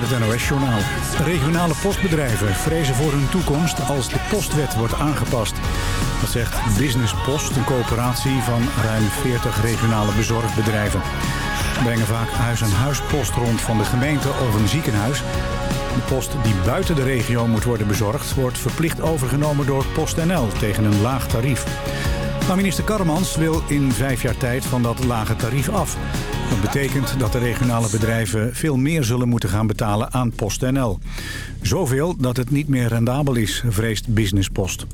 met het NOS-journaal. Regionale postbedrijven vrezen voor hun toekomst als de postwet wordt aangepast. Dat zegt Business Post, een coöperatie van ruim 40 regionale bezorgbedrijven. Ze brengen vaak huis-aan-huis post rond van de gemeente of een ziekenhuis. De post die buiten de regio moet worden bezorgd... wordt verplicht overgenomen door PostNL tegen een laag tarief. Maar minister Karremans wil in vijf jaar tijd van dat lage tarief af. Dat betekent dat de regionale bedrijven veel meer zullen moeten gaan betalen aan PostNL. Zoveel dat het niet meer rendabel is, vreest Business Post.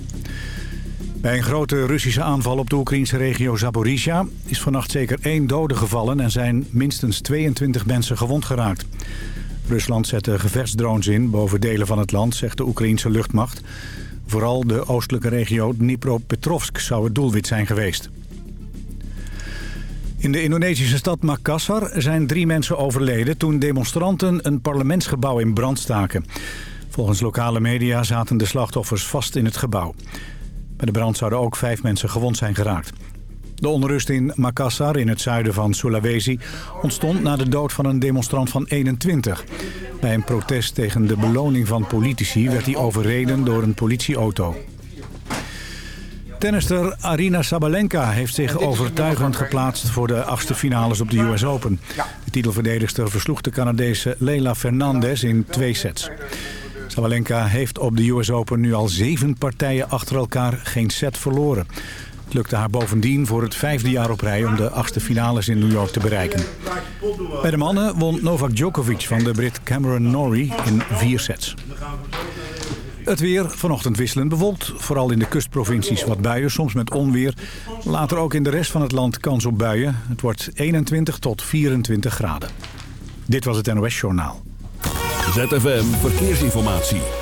Bij een grote Russische aanval op de Oekraïnse regio Zaporizhia... is vannacht zeker één dode gevallen en zijn minstens 22 mensen gewond geraakt. Rusland zette gevechtsdrones in boven delen van het land, zegt de Oekraïnse luchtmacht. Vooral de oostelijke regio Dnipropetrovsk zou het doelwit zijn geweest. In de Indonesische stad Makassar zijn drie mensen overleden... toen demonstranten een parlementsgebouw in brand staken. Volgens lokale media zaten de slachtoffers vast in het gebouw. Bij de brand zouden ook vijf mensen gewond zijn geraakt. De onrust in Makassar, in het zuiden van Sulawesi... ontstond na de dood van een demonstrant van 21. Bij een protest tegen de beloning van politici... werd hij overreden door een politieauto. Tennister Arina Sabalenka heeft zich overtuigend geplaatst voor de achtste finales op de US Open. De titelverdedigster versloeg de Canadese Leila Fernandez in twee sets. Sabalenka heeft op de US Open nu al zeven partijen achter elkaar geen set verloren. Het lukte haar bovendien voor het vijfde jaar op rij om de achtste finales in New York te bereiken. Bij de mannen won Novak Djokovic van de Brit Cameron Norrie in vier sets. Het weer vanochtend wisselend bewolkt. Vooral in de kustprovincies wat buien, soms met onweer. Later ook in de rest van het land kans op buien. Het wordt 21 tot 24 graden. Dit was het NOS Journaal. ZFM Verkeersinformatie.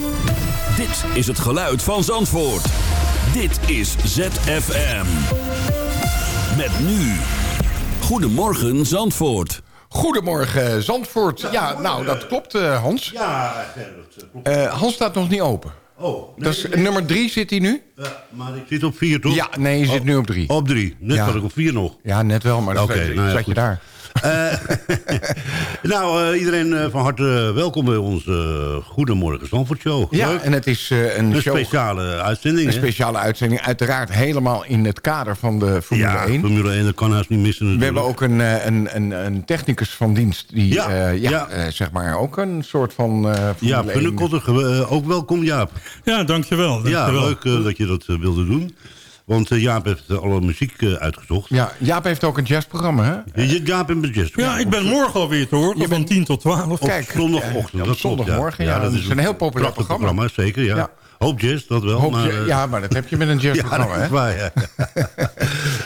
Dit is het geluid van Zandvoort. Dit is ZFM. Met nu. Goedemorgen Zandvoort. Goedemorgen Zandvoort. Ja, nou dat klopt uh, Hans. Ja, dat klopt. Uh, Hans staat nog niet open. Oh, nee, dat is, nee. nummer drie zit hij nu? Ja, maar ik zit op vier, toch? Ja, nee, je zit Oh, nu op drie. Op drie. Net Ja. was ik op vier nog. Ja, net wel, maar dan Oké, zat, je- nou ja, zat je goed. daar. Eh, nou, eh, iedereen eh, van harte welkom bij onze eh, Goedemorgen Zandvoort Show. Ja, Leuk. en het is eh, een, Een show, speciale uitzending, een hè? speciale uitzending. Uiteraard helemaal in het kader van de Formule Ja, 1. Formule 1, dat kan haast niet missen We natuurlijk. hebben ook een, eh, een, een, een technicus van dienst die Ja, eh, ja, ja. eh, zeg maar ook een soort van eh Ja, Formule 1 Punnekotter, eh, ook welkom Jaap. Ja, dankjewel. Ja, dankjewel. leuk eh, dat je dat wilde doen. Want eh, Jaap heeft eh, alle muziek eh, uitgezocht. Ja, Jaap heeft ook een jazzprogramma, hè? Je- Jaap in de jazz. Ja, ik ben morgen alweer te horen, Je van bent- 10 tot 12. Op Kijk, zondagochtend. ja, op dat klopt, zondagmorgen, ja, dat is een heel populair programma. Zeker, ja. Ja. Hoop jazz, dat wel. Hoop maar, ja, maar dat heb je met een Ja, jazzprogramma, dat is hè? waar, ja.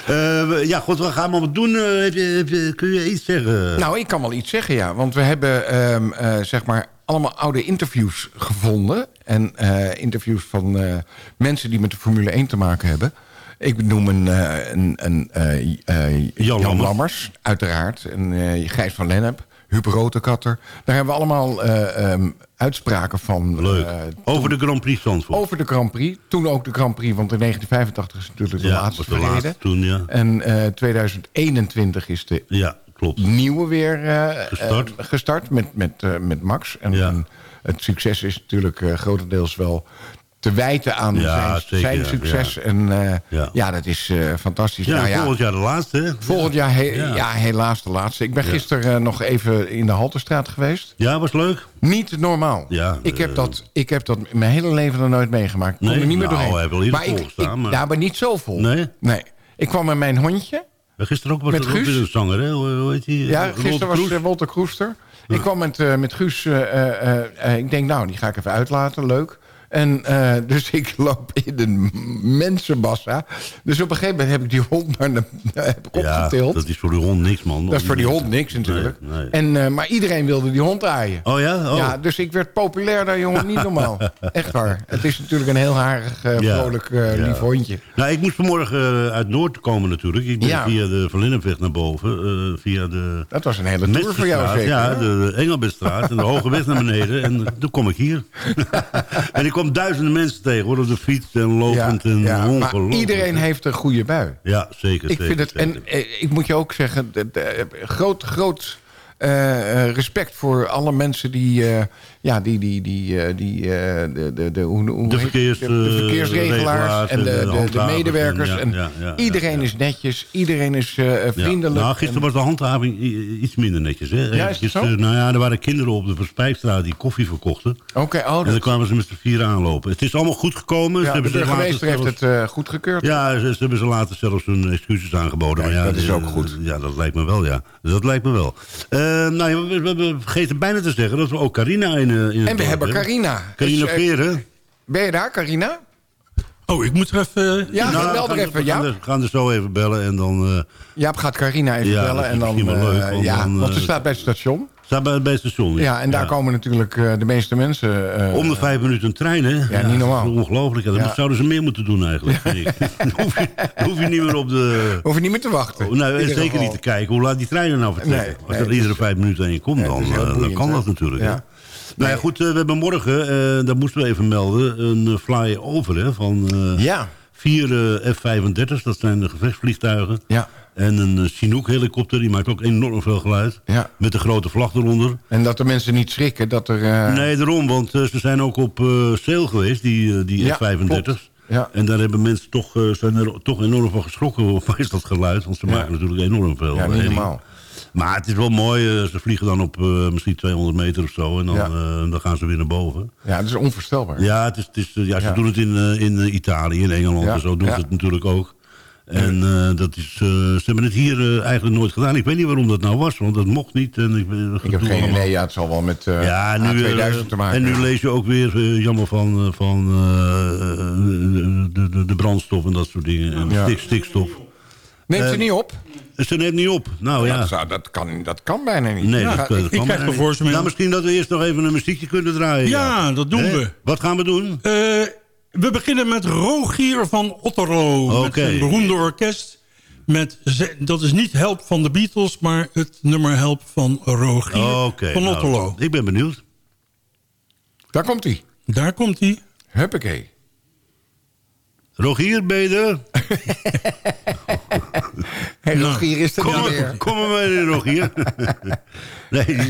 Eh, we- ja, goed, wat gaan we allemaal doen? Heb je, heb je- kun je iets zeggen? Nou, ik kan wel iets zeggen, ja. Want we hebben, ehm, eh, zeg maar, allemaal oude interviews gevonden. En eh, interviews van eh, mensen die met de Formule 1 te maken hebben. Ik noem een, eh, een, een eh, eh, Jan, Lammers. Lammers, uiteraard. En Gijs van Lennep, Huub Rotekatter. Daar hebben we allemaal eh, ehm, uitspraken van. Leuk. Over de Grand Prix Zandvoort. over de Grand Prix. Toen ook de Grand Prix, want in 1985 is natuurlijk de ja, laatste de laatste toen, ja. En eh 2021 is de Ja, klopt. nieuwe weer Gestart. gestart met, met, met Max. En, Ja. en het succes is natuurlijk grotendeels wel te wijten aan Ja, zijn, zeker, zijn ja. succes. En eh, ja. Ja. dat is eh, fantastisch. Ja, Nou ja, volgend jaar de laatste, hè? volgend jaar he- ja. Helaas de laatste. Ik ben gisteren eh, nog even in de Halterstraat geweest. Ja, was leuk. Niet normaal. Ja, ik, heb dat, ik heb dat mijn hele leven nog nooit meegemaakt. Ik kon Nee? er niet meer Nou, doorheen. hij wel maar ik, ik, maar- Ja, maar niet zo vol. Nee? Nee. Ik kwam met mijn hondje. Gisteren ook was Met Guus? een zanger, hè? Hoe heet die? Ja, gisteren was Kroes? Walter Kroester. Ik kwam met, met Guus. ik denk, nou, die ga ik even uitlaten. Leuk. En eh, dus ik loop in een mensenmassa. Dus op een gegeven moment heb ik die hond naar de, heb ik Ja, opgetild. dat is voor die hond niks, man. Dat is voor die hond niks natuurlijk. Nee, nee. En, eh, maar iedereen wilde die hond aaien. Oh ja? Oh. Ja, dus ik werd populair daar, jongen. Niet normaal. Echt waar. Het is natuurlijk een heel harig, eh, vrolijk, Ja. lief hondje. Nou, ik moest vanmorgen uit Noord komen natuurlijk. Ik ben Ja. via de Verlinnenweg naar boven. via de Dat was een hele tour voor jou zeker. Ja, de, Engelbertstraat en de Hoge Weg naar beneden. En toen kom ik hier. en ik kwam duizenden mensen tegen, hoor. Op de fiets en lopend en ja, maar iedereen heeft een goede bui. Ja, zeker. Ik zeker, vind het, en eh, ik moet je ook zeggen, de- de- groot, groot eh, eh, respect voor alle mensen die, ja, die, die, die, eh, die eh, de, de, de, hoe, hoe De verkeers, de, de eh, verkeersregelaars regelaars en de, de de, de, medewerkers. en ja, En ja, ja, ja, iedereen is netjes, iedereen is Ja. vriendelijk. Nou, gisteren En- was de handhaving iets minder netjes. Hè? is zo? nou ja, er waren kinderen op de Verspijkstraat die koffie verkochten. Oké, oh, En dan kwamen ze met z'n vier aanlopen. Het is allemaal goed gekomen. Ze de hebben later burgemeester heeft zelfs- het eh, goedgekeurd. Ja, ze, ze hebben ze later zelfs hun excuses aangeboden. Maar ja, dat is ook goed. Ja, dat lijkt me wel, ja. Dat lijkt me wel. Nou, ja, we, we, we vergeten bijna te zeggen dat we ook Carina in, eh, in het En we dorp hebben Carina. Carina Dus, eh, Veren. ben je daar, Carina? Oh, ik moet er even... Ja, Nou, bel we er gaan- even, we gaan, ja. er, we gaan er zo even bellen en dan... eh Jaap gaat Carina even Ja, bellen. En dan, wel leuk, eh, want ja, dan, want ze eh, staat bij het station. staat bij, bij het station. Ja, en daar komen natuurlijk eh, de meeste mensen. eh, Om de vijf minuten een trein, hè? Ja, niet normaal. dat is Ongelooflijk. Dat Ja. zouden ze meer moeten doen eigenlijk, vind ik. dan, hoef je, dan hoef je niet meer op de... Hoef je niet meer te wachten. Oh, nou, zeker geval. niet te kijken hoe laat die treinen nou vertrekken. Nee, Als er dat iedere vijf minuten heen komt, Ja, dan, eh, dan kan dat natuurlijk. Ja. Nou ja, goed, eh, we hebben morgen, eh dat moesten we even melden, een eh, flyover hè, van Ja, vier eh, F-35's. Dat zijn de gevechtsvliegtuigen. ja, En een Chinook-helikopter, die maakt ook enorm veel geluid. ja. Met de grote vlag eronder. En dat de mensen niet schrikken dat er... Nee, daarom, want ze zijn ook op sale geweest, die, die Ja, F-35's. klopt. Ja. En daar hebben mensen toch, zijn er toch enorm van geschrokken. Waar is dat geluid? Want ze maken natuurlijk enorm veel. ja, niet normaal. Maar het is wel mooi. eh, ze vliegen dan op eh, misschien 200 meter of zo. En dan, Ja. eh, dan gaan ze weer naar boven. Ja, dat is onvoorstelbaar. Ja, het is, het is, ja ze doen het in, in Italië, in Engeland en zo doen ze het natuurlijk ook. En dat is, ze hebben het hier eigenlijk nooit gedaan. Ik weet niet waarom dat nou was, want dat mocht niet. En ik, Ik heb geen idee. Ja, het zal wel met Ja, nu, eh, A2000 te maken en nu lees je ook weer, jammer van, van de, de, de brandstof en dat soort dingen. En Ja. stik, stikstof. Neemt ze niet op? Ze neemt niet op. Nou ja. Dat, zou- dat, kan, dat kan bijna niet. Nee, Ja, dat, dat ik- ik kan krijg bijna een niet. Nou, misschien dat we eerst nog even een muziekje kunnen draaien. Ja, dat doen we. Wat gaan we doen? Eh, we beginnen met Rogier van Otterlo. Met Oké. zijn beroemde orkest. Met, dat is niet Help van de Beatles, maar het nummer Help van Rogier van nou, Otterlo. ik ben benieuwd. Daar komt hij. Daar komt hij. Huppakee. Rogier, ben je er? Hey, Rogier is er Kom, niet maar- meer. kom maar mee, Rogier. nee, die is,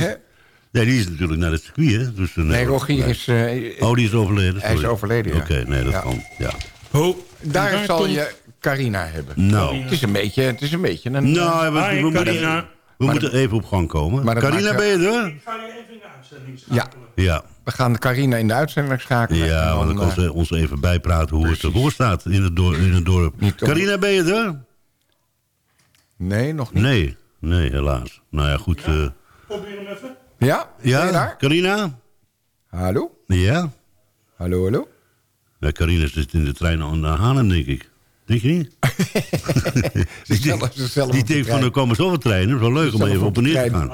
nee, die is natuurlijk naar het circuit, hè? Dus, eh, Nee, Rogier is... eh, Oh, die is overleden. Hij is sorry. overleden, ja. Oké, nee, dat Ja. kan. Ja. Oh, daar zal komt- je Carina hebben. Nou, Het is een beetje, het is een, beetje een... nou we, Hi, we moeten, Carina. we moeten even op gang komen. Carina, maakt- ben je er? Ik ga je even in de uitzending Ja, Ja. we gaan de Carina in de uitzending schakelen. Ja, want dan kan eh, ze ons even bijpraten hoe het ervoor staat in het, dorp, in het dorp. Carina, ben je er? Nee, nog niet. Nee, nee, helaas. Nou ja, goed. eh, Probeer hem even. Ja? Ben je ja, daar? Carina? Hallo? Ja? Hallo, hallo? ja? Carina zit in de trein naar Haarlem, denk ik. Denk je niet? Is zelf- Die denkt van, trein. er komen zoveel treinen. Het is wel leuk om Zelf even op op en de neer te gaan.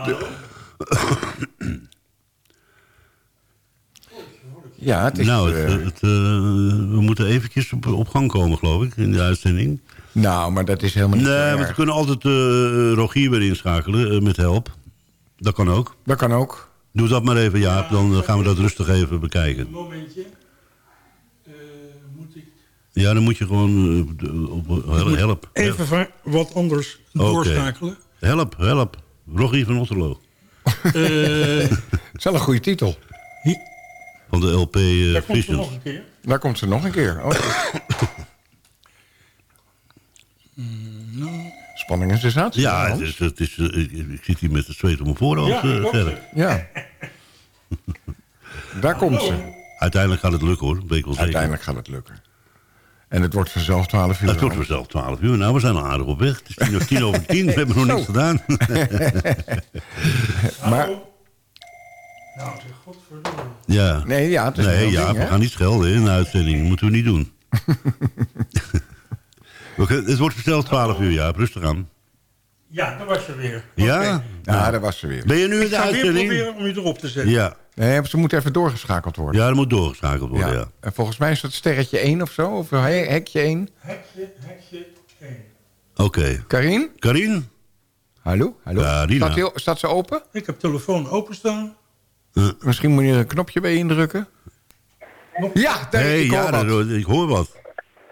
Ja, het is... nou, het, eh, het, eh, we moeten eventjes op, op gang komen, geloof ik, in de uitzending. Nou, maar dat is helemaal niet Nee, want we kunnen altijd eh, Rogier weer inschakelen eh, met help. Dat kan ook. Dat kan ook. Doe dat maar even, Jaap. Dan eh, gaan we dat rustig even bekijken. Een momentje. Eh, moet ik Ja, dan moet je gewoon op, help. help. even wat anders doorschakelen. Help, help. Rogier van Otterlo. Eh, Het is wel een goede titel. Van de LP eh daar komt Visions. nog een keer. Daar komt ze nog een keer. Oh. Spanning en sensatie. Ja, het is, het is, eh, ik, ik zit hier met de zweet op mijn voorhoofd. Ja, eh. Ja. Daar komt ze. Uiteindelijk gaat het lukken hoor, weet ik wel zeker. Uiteindelijk gaat het lukken. En het wordt vanzelf 12 uur. Het wordt vanzelf 12 uur. Nou, we zijn al aardig op weg. Het is tien, tien over tien, we hebben nog niks gedaan. Maar, Nou, zeg, godverdomme. ja. nee, ja, het is Nee, ja, ding, we gaan niet schelden in de uitzending. Dat moeten we niet doen. We kunnen- het wordt vanzelf 12 uur, ja. Rustig aan. Ja, daar was je weer. Ja? Ja, daar was ze weer. Ben je nu in Ik de ga weer uitzending? proberen om je erop te zetten. Ja. Nee, ze moet even doorgeschakeld worden. ja, dat moet doorgeschakeld worden, ja. En volgens mij is dat sterretje 1 of zo, of he- hekje 1. Hekje, hekje, één. Oké. Karin? Karin? Hallo? Hallo? Karina. Staat, die- staat ze open? Ik heb telefoon openstaan. Misschien moet je er een knopje bij indrukken. Ja, daar hey, ik hoor ja, wat. dat- ik hoor wat.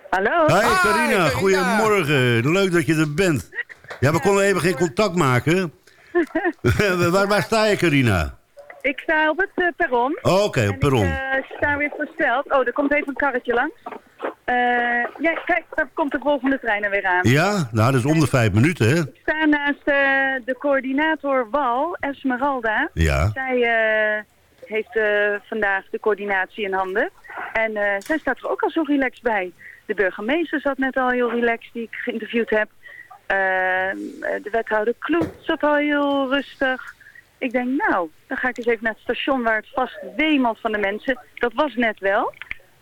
Hallo? Hey Hi, Carina, goedemorgen. Leuk dat je er bent. Ja, we konden even geen contact maken. waar, waar sta je, Carina? Ik sta op het eh, perron. Oh, Oké, op perron. Ik eh, sta weer versteld. Oh, er komt even een karretje langs. Eh, ja, kijk, daar komt de volgende trein er weer aan. Ja, nou, dat is om de vijf minuten, hè? Ik sta naast eh, de coördinator Wal, Esmeralda. Ja. Zij eh, heeft eh, vandaag de coördinatie in handen. En eh, zij staat er ook al zo relaxed bij. De burgemeester zat net al heel relaxed, die ik geïnterviewd heb. Eh, de wethouder Kloet zat al heel rustig. Ik denk, nou, dan ga ik eens even naar het station waar het vast wemelt van de mensen. Dat was net wel.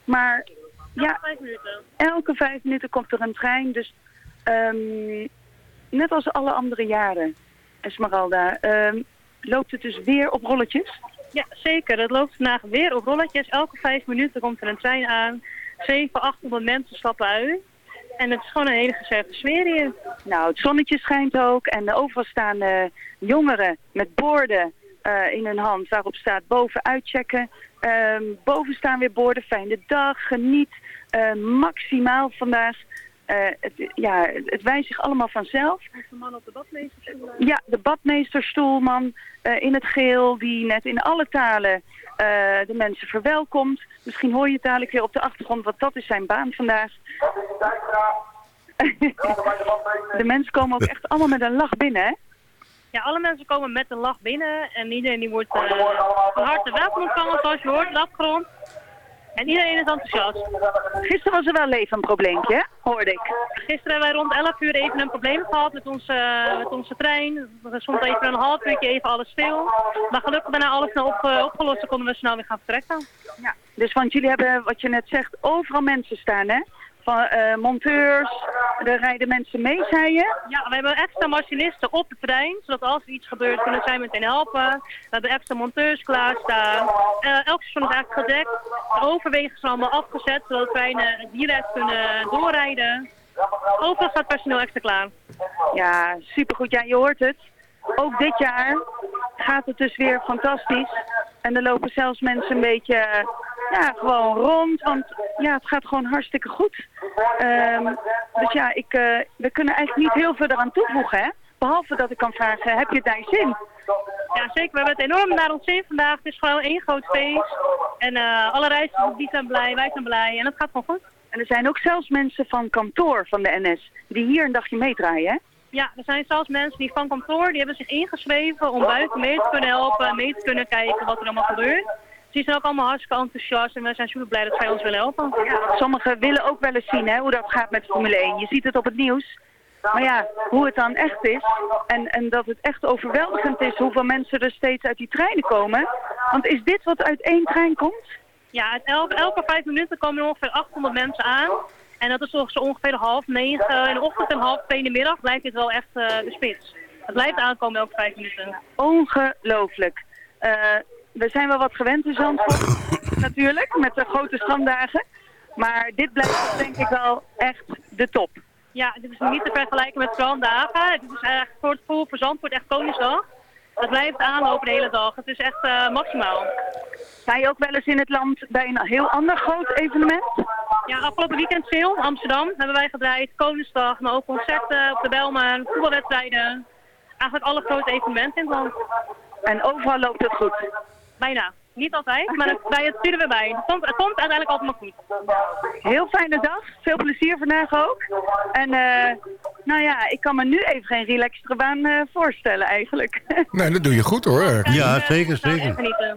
Maar ja, elke vijf minuten komt er een trein. Dus ehm, net als alle andere jaren, Esmeralda, ehm, loopt het dus weer op rolletjes? Ja, zeker. Het loopt vandaag weer op rolletjes. Elke vijf minuten komt er een trein aan. 700, 800 mensen stappen uit. En het is gewoon een hele gezellige sfeer hier. Nou, het zonnetje schijnt ook en overal staan jongeren met borden eh, in hun hand waarop staat boven uitchecken. Ehm, boven staan weer borden, fijne dag, geniet, eh, maximaal vandaag. Eh, het, ja, het, wijst zich allemaal vanzelf. De man op de badmeester. Ja, de badmeesterstoelman eh, in het geel die net in alle talen eh, de mensen verwelkomt. Misschien hoor je het dadelijk weer op de achtergrond, want dat is zijn baan vandaag. de mensen komen ook echt allemaal met een lach binnen, hè? Ja, alle mensen komen met een lach binnen. En iedereen die wordt eh, van harte welkom ontvangen, zoals je hoort, op de achtergrond. En iedereen is enthousiast. Gisteren was er wel even een probleempje, hè? hoorde ik. Gisteren hebben wij rond 11 uur even een probleem gehad met onze, met onze trein. Er stond even een half uurtje even alles stil. Maar gelukkig daarna alles snel op, opgelost en konden we snel weer gaan vertrekken. Ja. Dus want jullie hebben, wat je net zegt, overal mensen staan, hè? Van eh, monteurs, er rijden mensen mee, zei je? Ja, we hebben extra machinisten op de trein, zodat als er iets gebeurt kunnen zij meteen helpen. We hebben extra monteurs klaarstaan. Eh elk station is eigenlijk gedekt. De overwegen zijn allemaal afgezet, zodat treinen direct kunnen doorrijden. Overal staat personeel extra klaar. Ja, supergoed. Ja, je hoort het. Ook dit jaar gaat het dus weer fantastisch. En er lopen zelfs mensen een beetje eh, ja, gewoon rond. Want ja, het gaat gewoon hartstikke goed. Ehm, dus ja, ik, eh, we kunnen eigenlijk niet heel veel eraan toevoegen, hè? Behalve dat ik kan vragen, heb je het je zin? Ja, zeker. We hebben het enorm naar ons zin vandaag. Het is gewoon één groot feest. En eh, alle reizigers die zijn blij, wij zijn blij. En het gaat gewoon goed. En er zijn ook zelfs mensen van kantoor van de NS die hier een dagje meedraaien, hè? Ja, er zijn zelfs mensen die van kantoor, die hebben zich ingeschreven om buiten mee te kunnen helpen, mee te kunnen kijken wat er allemaal gebeurt. Die zijn ook allemaal hartstikke enthousiast en wij zijn super blij dat zij ons willen helpen. Sommigen willen ook wel eens zien hè, hoe dat gaat met Formule 1. Je ziet het op het nieuws. Maar ja, hoe het dan echt is en, en dat het echt overweldigend is hoeveel mensen er steeds uit die treinen komen. Want is dit wat uit één trein komt? Ja, elke, elke vijf minuten komen er ongeveer 800 mensen aan. En dat is toch zo ongeveer half negen in de ochtend en half twee in de middag blijft dit wel echt eh, de spits. Het blijft aankomen elke vijf minuten. Ongelooflijk. Eh, we zijn wel wat gewend in Zandvoort, natuurlijk, met de grote stranddagen. Maar dit blijft denk ik wel echt de top. Ja, dit is niet te vergelijken met stranddagen. Dit is eigenlijk voor het gevoel voor Zandvoort echt Koningsdag. Het blijft aanlopen de hele dag. Het is echt eh, maximaal. Sta je ook wel eens in het land bij een heel ander groot evenement? Ja, afgelopen weekend veel. Amsterdam hebben wij gedraaid. Koningsdag, maar ook concerten op de Belmen, voetbalwedstrijden. Eigenlijk alle grote evenementen in het land. En overal loopt het goed. Bijna. Niet altijd, maar het, bij het sturen we bij. Het komt, het komt uiteindelijk altijd maar goed. Heel fijne dag. Veel plezier vandaag ook. En eh, nou ja, ik kan me nu even geen relaxtere baan eh, voorstellen eigenlijk. Nee, dat doe je goed hoor. Ja, zeker, Nou, zeker. eh.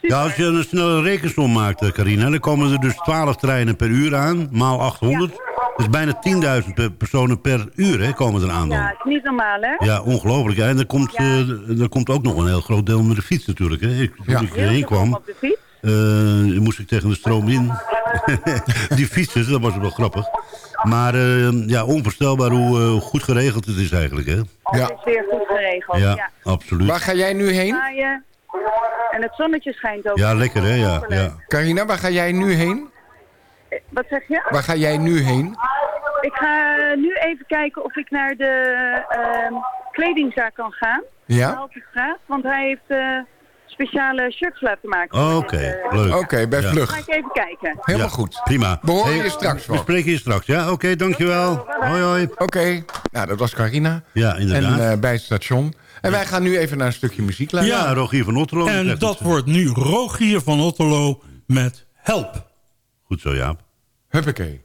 Ja, als je een snelle rekensom maakt, eh, Carina... dan komen er dus 12 treinen per uur aan, maal 800. Dat is bijna 10.000 per- personen per uur hè, komen er aan dan. Ja, het is niet normaal hè? Ja, ongelooflijk. hè. En er komt, eh, er komt ook nog een heel groot deel met de fiets natuurlijk. Hè. Ik, toen Ja. ik veel kwam, op de fiets. eh, moest ik tegen de stroom in. Die fietsen, dat was wel grappig. Maar eh, ja, onvoorstelbaar hoe goed geregeld het is eigenlijk. Hè. Ja. Het is weer goed geregeld. Ja, Ja. absoluut. Waar ga jij nu heen? En het zonnetje schijnt ook. Ja, lekker hè. Ja, ja. Carina, waar ga jij nu heen? Wat zeg je? Waar ga jij nu heen? Ik ga nu even kijken of ik naar de ehm, kledingzaak kan gaan. Ja? Haltestraat, want hij heeft eh, speciale shirts laten maken. Oh, Oké, Eh, leuk. Oké, bij Ja. Ga Vlug. ik even kijken. Helemaal Ja, goed. Prima. We horen Hey, je straks We wel. spreken je straks, ja? Oké, dankjewel. Hoi, hoi. Oké, nou dat was Carina. Ja, inderdaad. En eh, bij het station. En wij gaan nu even naar een stukje muziek luisteren. ja, Rogier van Otterlo. En dat wordt nu Rogier van Otterlo met Help. Goed zo, Jaap. Huppakee.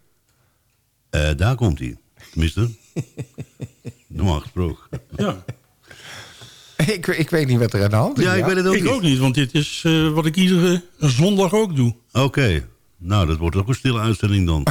Eh, daar komt hij. Tenminste. Normaal gesproken. Ja. Ik, ik weet niet wat er aan de hand is. Ja, ik weet het ook Ik niet. ook niet, want dit is eh, wat ik iedere zondag ook doe. Oké. Nou, dat wordt ook een stille uitzending dan.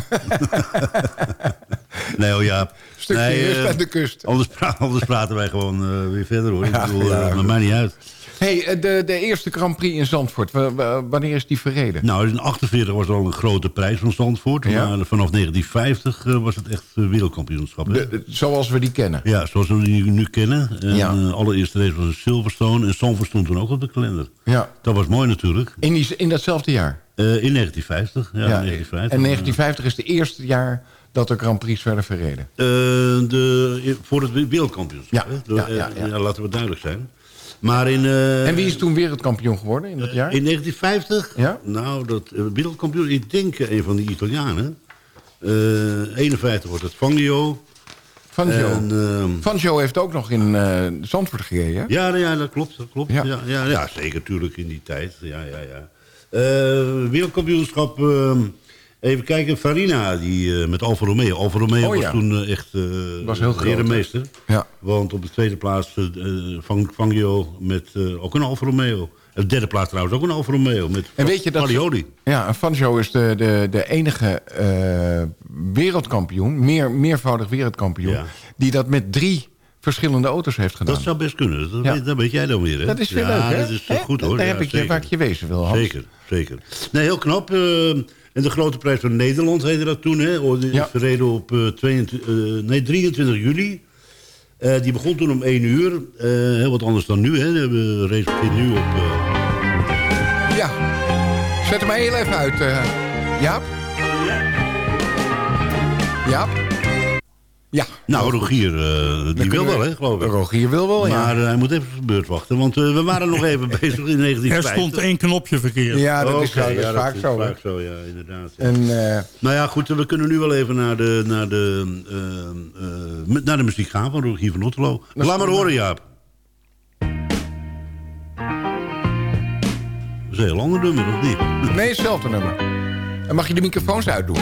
nee, oh ja. Stukje nee, rust eh, aan de kust. Anders, pra- anders praten wij gewoon eh, weer verder hoor. Ik Ja, bedoel, ja, maakt mij niet uit. Hey, eh, de, de eerste Grand Prix in Zandvoort. wa- wa- wanneer is die verreden? Nou, in 48 was er al een grote prijs van Zandvoort. Ja. Maar vanaf 1950 eh, was het echt eh, wereldkampioenschap. hè? De- de- zoals we die kennen. Ja, zoals we die nu kennen. En, Ja. eh, allereerste race was een Silverstone. En Zandvoort stond toen ook op de kalender. Ja. Dat was mooi natuurlijk. In, die, in datzelfde jaar. Eh, in 1950. Ja, Ja, 1950. En 1950 is het eerste jaar dat de Grand Prix werden verreden. Eh, de, voor het wereldkampioenschap. Ja, hè? De- ja, ja, eh, ja. laten we duidelijk zijn. Maar in... eh, en wie is toen wereldkampioen geworden in dat jaar? In 1950? Ja? Nou, dat eh, wereldkampioen, ik denk eh, een van die Italianen. Eh 51 wordt het Fangio. Fangio. En, ehm, Fangio heeft ook nog in eh Zandvoort gereden. ja, ja, dat klopt. Dat klopt. Ja. Ja. Ja, ja, zeker natuurlijk in die tijd. Ja, ja, ja. Eh, wereldkampioenschap, ehm, even kijken, Farina die, eh, met Alfa Romeo. Alfa Romeo Oh, ja. was toen eh, echt Was heel groot, herenmeester. Ja. Want op de tweede plaats Fang- Fangio met ook een Alfa Romeo. En de derde plaats trouwens ook een Alfa Romeo met En weet je dat... Ja, Fangio is de, de, de enige wereldkampioen, meer, meervoudig wereldkampioen... Ja. die dat met drie verschillende auto's heeft gedaan. Dat zou best kunnen. Dat, Ja. weet, dat weet jij dan weer, hè? Dat is weer ja, leuk, hè? dat is goed, hoor. Daar heb ik je, ik je wezen wil, Hans. Zeker, zeker. Nee, heel knap. Eh, en de grote prijs van Nederland heette dat toen, hè? Oh, Die is Ja. verreden op eh, 22, eh, nee, 23 juli. Eh, die begon toen om 1 uur. Eh, heel wat anders dan nu, hè? We race begint nu op... eh, Ja. Zet hem maar heel even uit, eh Jaap. Jaap? Ja. nou, Rogier, eh, die wil wel, we- hè, geloof ik. Rogier wil wel, ja. Maar eh, hij moet even op zijn beurt wachten, want eh, we waren nog even bezig in 1950. Er stond één knopje verkeerd. ja, dat is, Oké, zo, dat is ja, vaak zo. hè. Vaak zo, ja, inderdaad. ja. En, eh, Nou ja, goed, we kunnen nu wel even naar de, naar de, naar de muziek gaan van Rogier van Otterlo. Laat maar horen, Jaap. Dat is een heel ander nummer, of niet? nee, hetzelfde nummer. En mag je de microfoons uitdoen?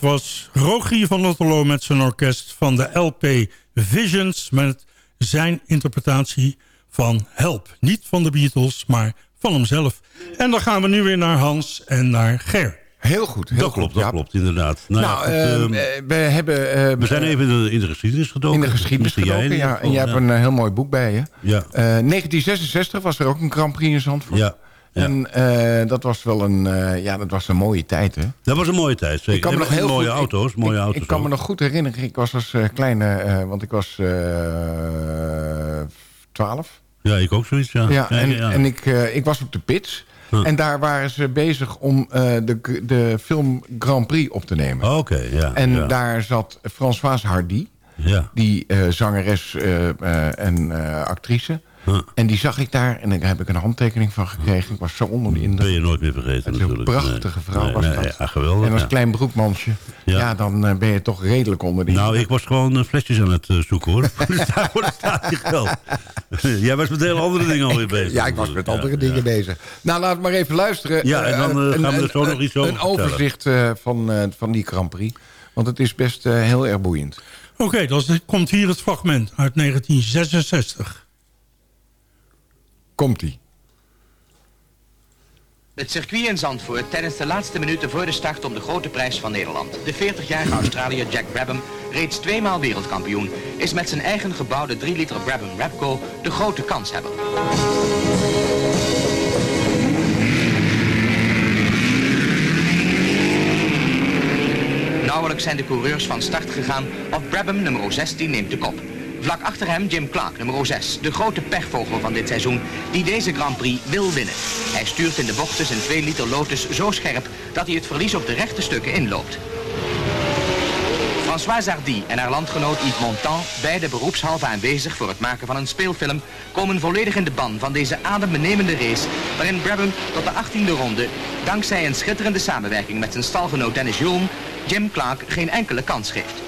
Dit was Rogier van Otterlo met zijn orkest van de LP Visions... met zijn interpretatie van Help. Niet van de Beatles, maar van hemzelf. En dan gaan we nu weer naar Hans en naar Ger. Heel goed. Heel dat klopt, goed, dat ja. klopt, inderdaad. Nou, Nou, ja, goed, ehm, ehm, eh, we hebben... ehm, we zijn even in de, in de geschiedenis gedoken. in de geschiedenis gedoken, jij ja. En jij hebt een eh, heel mooi boek bij je. Ja. Eh, 1966 was er ook een Grand Prix in Zandvoort. Ja. Ja. En eh, dat was wel een, eh, ja, dat was een mooie tijd, hè? Dat was een mooie tijd, zeker. Ik kan me nog heel mooie goed, auto's, mooie ik, auto's Ik kan me nog goed herinneren. Ik was als eh, kleine, want ik was 12. Ja, ik ook zoiets, ja. Ja, en, ja. en ik, ik was op de pits. En daar waren ze bezig om de, de film Grand Prix op te nemen. Oké, ja. en daar zat Françoise Hardy, Ja. die zangeres en actrice. Huh. En die zag ik daar en daar heb ik een handtekening van gekregen. Ik was zo onder de indruk. ben je nooit meer vergeten is een natuurlijk. prachtige Nee. vrouw Nee, was nee, dat. Ja, geweldig. En als ja. klein broekmansje, ja, Ja. dan eh, ben je toch redelijk onder de Nou, ik was gewoon eh, flesjes aan het eh, zoeken, hoor. daarvoor staat hij geld. Jij was met hele andere dingen alweer bezig. Ja, ik was met andere ja. dingen bezig. Nou, laat maar even luisteren. Ja, en dan, gaan we er zo nog een- iets over Een vertellen. overzicht eh, van, eh, van die Grand Prix. Want het is best eh, heel erg boeiend. Oké, dan komt hier het fragment uit 1966. Komt-ie. Het circuit in Zandvoort tijdens de laatste minuten voor de start om de grote prijs van Nederland. De 40-jarige Australiër Jack Brabham, reeds tweemaal wereldkampioen, is met zijn eigen gebouwde 3 liter Brabham Rapco de grote kanshebber. Nauwelijks zijn de coureurs van start gegaan of Brabham nummer 16 neemt de kop. Vlak achter hem Jim Clark, nummer 6, de grote pechvogel van dit seizoen, die deze Grand Prix wil winnen. Hij stuurt in de bochten zijn 2 liter Lotus zo scherp dat hij het verlies op de rechte stukken inloopt. François Zardy en haar landgenoot Yves Montand, beide beroepshalve aanwezig voor het maken van een speelfilm, komen volledig in de ban van deze adembenemende race, waarin Brabham tot de 18e ronde, dankzij een schitterende samenwerking met zijn stalgenoot Dennis Hulme, Jim Clark geen enkele kans geeft.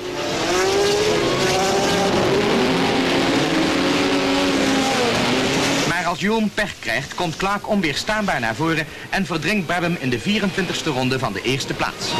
Hulme pech krijgt, komt Clark onweerstaanbaar naar voren en verdringt Brabham in de 24e ronde van de eerste plaats.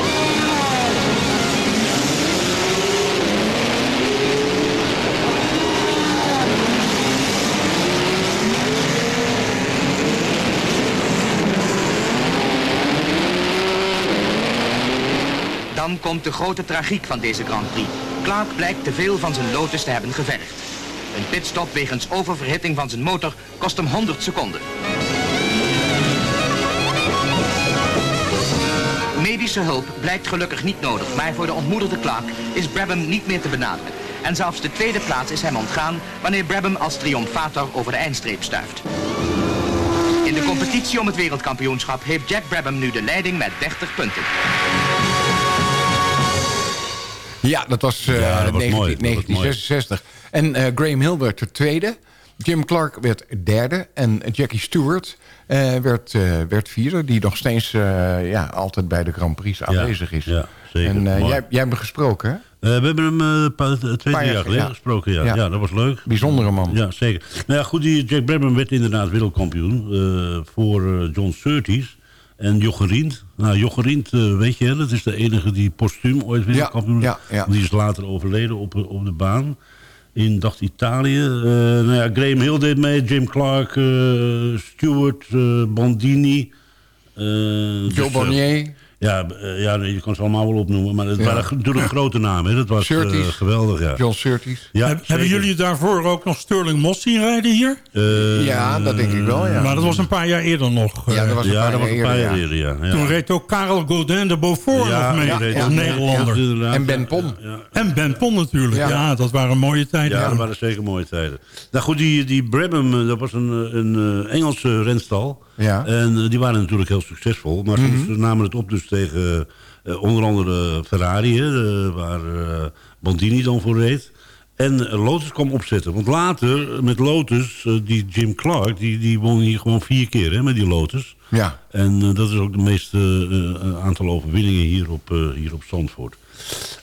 Dan komt de grote tragiek van deze Grand Prix. Clark blijkt te veel van zijn Lotus te hebben gevergd. Een pitstop wegens oververhitting van zijn motor kost hem 100 seconden. Medische hulp blijkt gelukkig niet nodig, maar voor de ontmoedigde Clark is Brabham niet meer te benaderen. En zelfs de tweede plaats is hem ontgaan wanneer Brabham als triomfator over de eindstreep stuift. In de competitie om het wereldkampioenschap heeft Jack Brabham nu de leiding met 30 punten. Ja, dat was, eh, Ja, dat was 19 mooi, dat was 1966. En eh, Graham Hill werd de tweede. Jim Clark werd derde. En Jackie Stewart eh, werd, eh, werd vierde. Die nog steeds ja, altijd bij de Grand Prix aanwezig is. ja, zeker. En jij, jij hebt hem gesproken, hè? We hebben hem paar- twee, drie jaar geleden gesproken. Ja. Ja. Ja. dat was leuk. Bijzondere man. Ja, zeker. Nou ja, goed, die Jack Brabham werd inderdaad wereldkampioen voor John Surtees en Jochem Rient. Nou, Jochem Rient, eh, weet je, dat is de enige die postuum ooit wereldkampioen ja. Die is later overleden op, op de baan. In, dacht Italië. Eh, nou ja, Graham Hill deed mee, Jim Clark, eh, Stewart, eh, Bandini. dus, Joe eh, Bonnier. Ja, eh, ja, je kan ze allemaal wel opnoemen. Maar het Ja. waren natuurlijk grote namen. Hè. Dat was eh, geweldig, ja. John Surtees. ja Heb- hebben jullie daarvoor ook nog Sterling Moss zien rijden hier? Eh, Ja, dat denk ik wel, ja. Maar dat was een paar jaar eerder nog. Ja, dat was een ja, paar dat was jaar een paar jaar eerder, ja. eerder, ja. ja. Toen reed ook Karel Godin de Beaufort Ja, nog mee als ja, Nederlander. En Ben Pon. Ja, En Ben Pon natuurlijk. Ja. Ja, dat waren mooie tijden. ja, dat waren zeker mooie tijden. Nou goed, die, die Brabham, dat was een, een Engelse renstal. Ja. En eh, die waren natuurlijk heel succesvol. Maar Mhm. ze namen het op dus tegen eh, onder andere Ferrari, waar eh, Bandini dan voor reed. En Lotus kwam opzetten. Want later, met Lotus, eh, die Jim Clark, die, die won hier gewoon vier keer hè, met die Lotus. Ja. En eh, dat is ook de meeste eh, aantal overwinningen hier op, eh, hier op Zandvoort.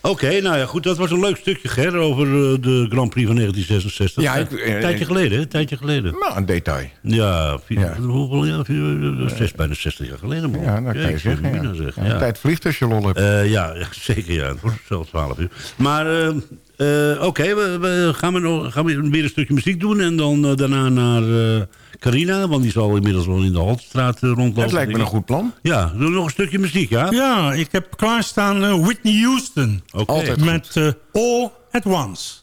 Oké, nou ja, goed. Dat was een leuk stukje, Ger, over de Grand Prix van 1966. Ja, ik- Een tijdje geleden, hè? Een tijdje geleden. Nou, een detail. Ja, vier, Ja. hoeveel jaar? Zes, bijna 60 jaar geleden, man. Ja, dat kan je Jeetje, zeggen. Ja. zeg. Ja, Ja. de tijd vliegt als je lol hebt. Ja, ja, zeker ja. Het wordt zelfs 12 uur. Maar eh, oké, we, we gaan, we nog, gaan we weer een stukje muziek doen. En dan eh, daarna naar eh, Carina. Want die zal inmiddels wel in de Haltestraat eh, rondlopen. Het lijkt me een goed plan. Ja, doen we nog een stukje muziek, ja? Ja, ik heb klaarstaan Whitney Houston. Oké. Altijd. Met eh, All at Once.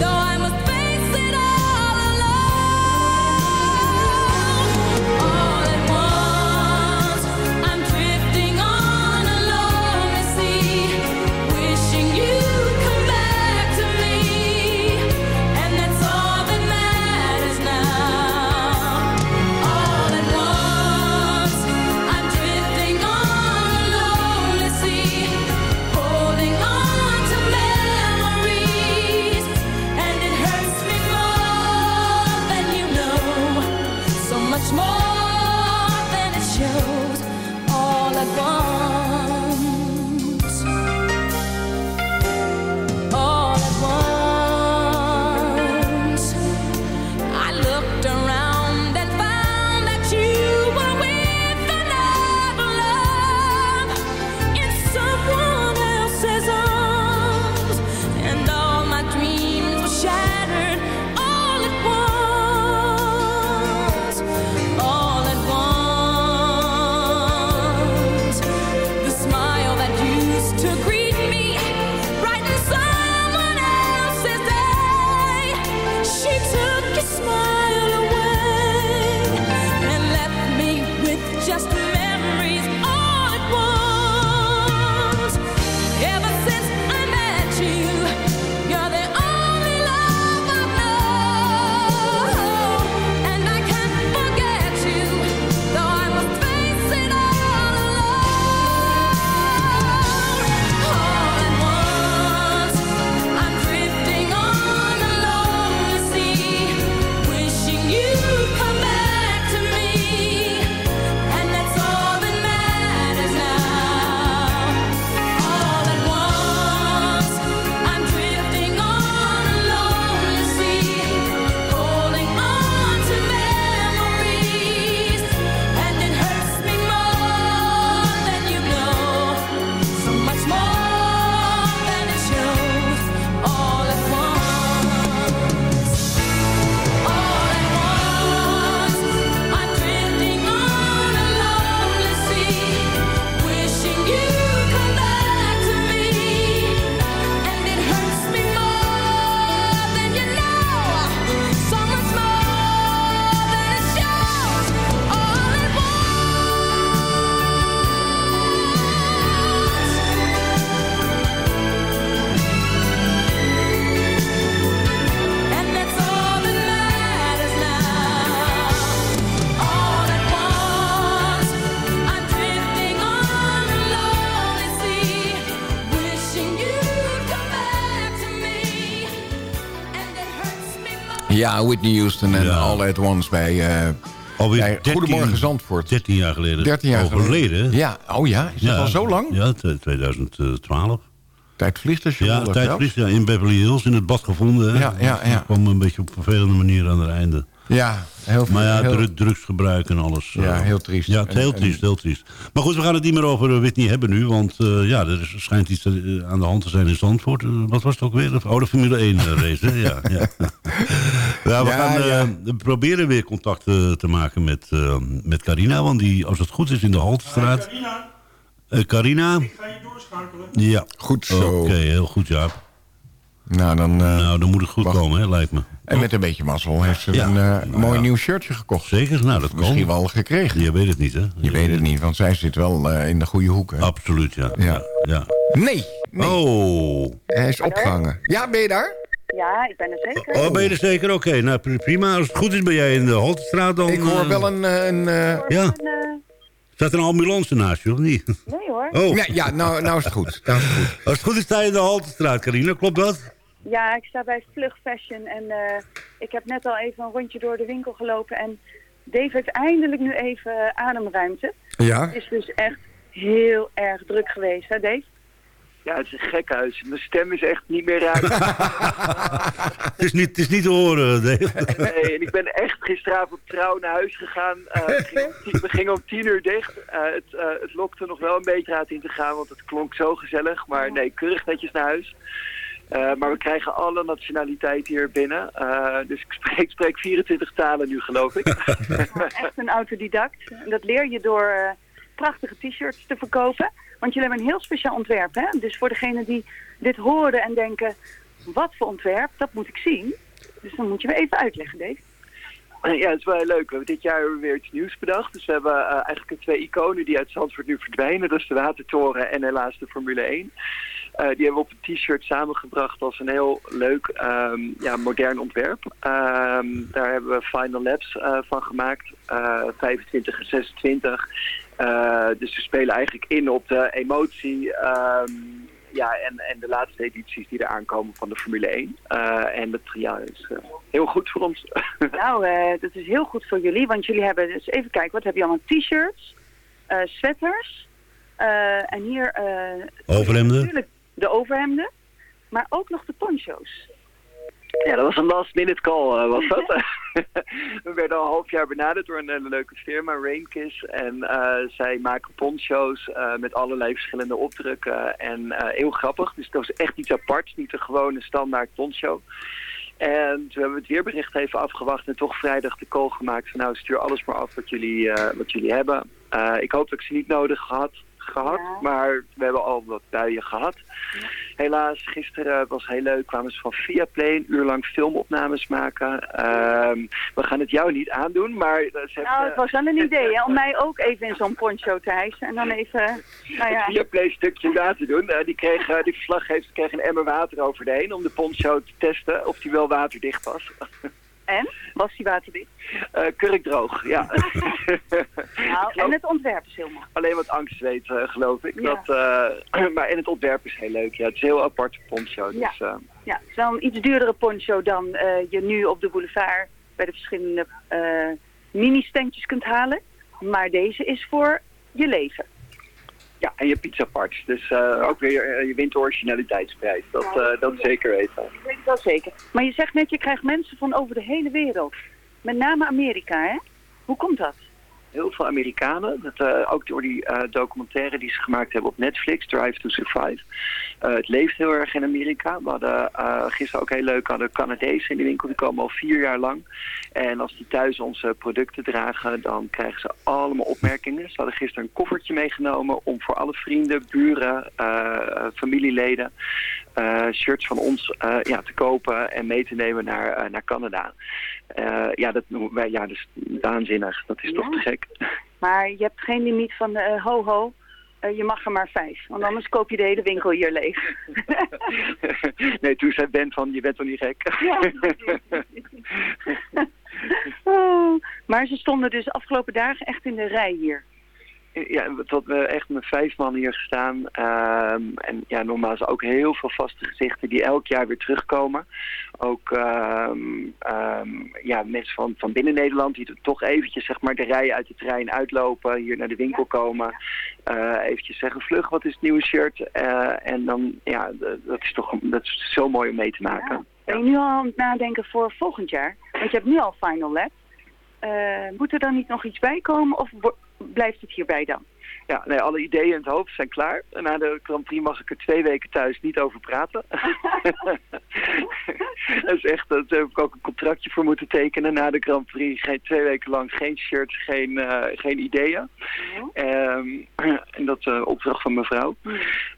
though I'm Ja, Whitney Houston en. All at Once bij, eh, Alweer bij 13 Goedemorgen Zandvoort. 13 jaar geleden. 13 jaar geleden. Ja, oh ja, is dat al zo lang? Ja, t- 2012. Tijd vliegt als je Ja, tijd vliegt, ja, in Beverly Hills, in het bad gevonden. Hè? Ja, ja, ja. Dat kwam een beetje op een vervelende manier aan het einde. Ja, heel veel. Maar ja, heel- dru- drugsgebruik en alles. Ja, eh. heel triest. Ja, het is heel En- triest, heel triest. Maar goed, we gaan het niet meer over eh, Whitney hebben nu. Want eh, ja, er is- schijnt iets aan de hand te zijn in Zandvoort. Wat was het ook weer? Oh, de Formule 1 eh, race, hè? Ja, ja. ja, we Ja, gaan eh, ja. proberen weer contact te maken met, eh, met Carina. Want die, als het goed is, in de Haltestraat. Carina, Eh, Carina? ik ga je doorschakelen. Ja. Goed zo. Oké, heel goed, Jaap. Nou, dan... eh, Nou, dan moet het goed wacht. komen, hè, lijkt me. en met een beetje mazzel heeft ze Ja. een eh, Nou mooi ja. nieuw shirtje gekocht. Zeker, nou, dat kan. Misschien wel gekregen. Je weet het niet, hè? Je weet het niet, want zij zit wel eh, in de goede hoek. Hè? Absoluut, ja. Ja. ja. ja. Nee, nee. Oh. hij is opgehangen. Ja, ben je daar? Ja, ik ben er zeker. oh, ben je er zeker? Oké, nou pri- prima. Als het goed is, ben jij in de Haltestraat dan... Ik hoor wel een... een eh, Ja, En, eh, staat er een ambulance naast je, of niet? nee hoor. Oh, ja, ja nou, nou is het goed. Nou is het goed. als het goed is, sta je in de Haltestraat, Carina. Klopt dat? Ja, ik sta bij Vlug Fashion en eh, ik heb net al even een rondje door de winkel gelopen. En Dave heeft eindelijk nu even ademruimte. Ja? Het is dus echt heel erg druk geweest, hè Dave? Ja, het is een gek huis. Mijn stem is echt niet meer raak. Het is niet, het is niet te horen, Dave. Nee, en ik ben echt gisteravond trouw naar huis gegaan. Eh, we, gingen, om tien- we gingen om tien uur dicht. Eh, het, eh, het lokte nog wel een beetje uit in te gaan, want het klonk zo gezellig. Maar nee, keurig netjes naar huis. Eh, maar we krijgen alle nationaliteiten hier binnen. Eh, dus ik spreek, spreek 24 talen nu, geloof ik. Echt een autodidact. En dat leer je door eh, prachtige t-shirts te verkopen. Want jullie hebben een heel speciaal ontwerp, hè? Dus voor degenen die dit horen en denken... wat voor ontwerp, dat moet ik zien. Dus dan moet je me even uitleggen, Dave. Ja, het is wel heel leuk. We hebben dit jaar weer iets nieuws bedacht. Dus we hebben eh, eigenlijk de twee iconen die uit Zandvoort nu verdwijnen. Dat is de Watertoren en helaas de Formule 1. Eh, die hebben we op een t-shirt samengebracht als een heel leuk, ehm, ja, modern ontwerp. Ehm, daar hebben we Final Labs eh, van gemaakt. eh 25 en 26. Eh, dus we spelen eigenlijk in op de emotie... ehm, ja, en, en de laatste edities die er aankomen van de Formule 1. Eh, en dat ja, is eh, heel goed voor ons. Nou, eh, dat is heel goed voor jullie. Want jullie hebben, dus even kijken, wat heb je allemaal? T-shirts, eh, sweaters. eh, en hier... eh, Overhemden? Natuurlijk de overhemden. Maar ook nog de poncho's. Ja, dat was een last minute call, eh, was dat. we werden al een half jaar benaderd door een hele leuke firma, Rainkiss. En eh, zij maken poncho's eh, met allerlei verschillende opdrukken. En heel grappig, dus dat was echt iets aparts, niet de gewone standaard poncho. En toen hebben we het weerbericht even afgewacht en toch vrijdag de call gemaakt van nou stuur alles maar af wat jullie, wat jullie hebben. Ik hoop dat ik ze niet nodig had, gehad, maar we hebben al wat buien gehad. Helaas, gisteren was heel leuk, kwamen ze van Viaplay een uur lang filmopnames maken. Ehm, we gaan het jou niet aandoen, maar... eh, Ze Nou, het was wel een idee hè, om mij ook even in zo'n poncho te hijsen. En dan even, nou ja... Het Viaplay stukje laten doen. Eh, die, kreeg, eh, die verslaggever kreeg een emmer water over de heen om de poncho te testen of die wel waterdicht was. En? Was die waterdicht? Eh kurkdroog, ja. Nou, en het ontwerp is heel mooi. Alleen wat angst weet, eh, geloof ik. Ja. Dat, eh, maar en het ontwerp is heel leuk. Ja, het is een heel aparte poncho. Dus, Ja. Ja, het is wel een iets duurdere poncho dan je nu op de boulevard bij de verschillende mini-standjes kunt halen. Maar deze is voor je leven. Ja, en je pizza parts. Dus eh, ook weer, eh, je wint de originaliteitsprijs. Dat, eh, dat zeker weten. Ik weet het zeker. Maar je zegt net, je krijgt mensen van over de hele wereld. Met name Amerika, hè? Hoe komt dat? Heel veel Amerikanen. Dat, eh, ook door die eh, documentaire die ze gemaakt hebben op Netflix, Drive to Survive. Eh, het leeft heel erg in Amerika. We hadden gisteren ook heel leuk, hadden Canadezen in de winkel. Die komen al vier jaar lang. En als die thuis onze producten dragen, dan krijgen ze allemaal opmerkingen. Ze hadden gisteren een koffertje meegenomen om voor alle vrienden, buren, familieleden... eh, shirts van ons eh, ja, te kopen en mee te nemen naar, eh, naar Canada. Ja, dat wij, ja, dat is waanzinnig. Dat is toch te gek. Maar je hebt geen limiet van eh, ho ho, je mag er maar vijf. Want anders koop je de hele winkel hier leeg. nee, toen zei Ben van, je bent toch niet gek? Ja. Oh, maar ze stonden dus afgelopen dagen echt in de rij hier. Ja, tot we echt met vijf man hier gestaan. Ehm, en ja, nogmaals ook heel veel vaste gezichten die elk jaar weer terugkomen. Ook ehm, ehm, ja, mensen van, van binnen Nederland die toch eventjes zeg maar, de rij uit de trein uitlopen, hier naar de winkel komen. eh, eventjes zeggen, vlug, wat is het nieuwe shirt? Eh, en dan, ja, dat is toch dat is zo mooi om mee te maken. Ben je nu al aan het nadenken voor volgend jaar? Want je hebt nu al Final Lab. Eh, moet er dan niet nog iets bij komen of blijft het hierbij dan? Ja, nee, alle ideeën in het hoofd zijn klaar. Na de Grand Prix mag ik er twee weken thuis niet over praten. dat is echt, daar heb ik ook een contractje voor moeten tekenen na de Grand Prix. Geen, twee weken lang geen shirts, geen, eh, geen ideeën. Ehm, en dat is opdracht van mevrouw.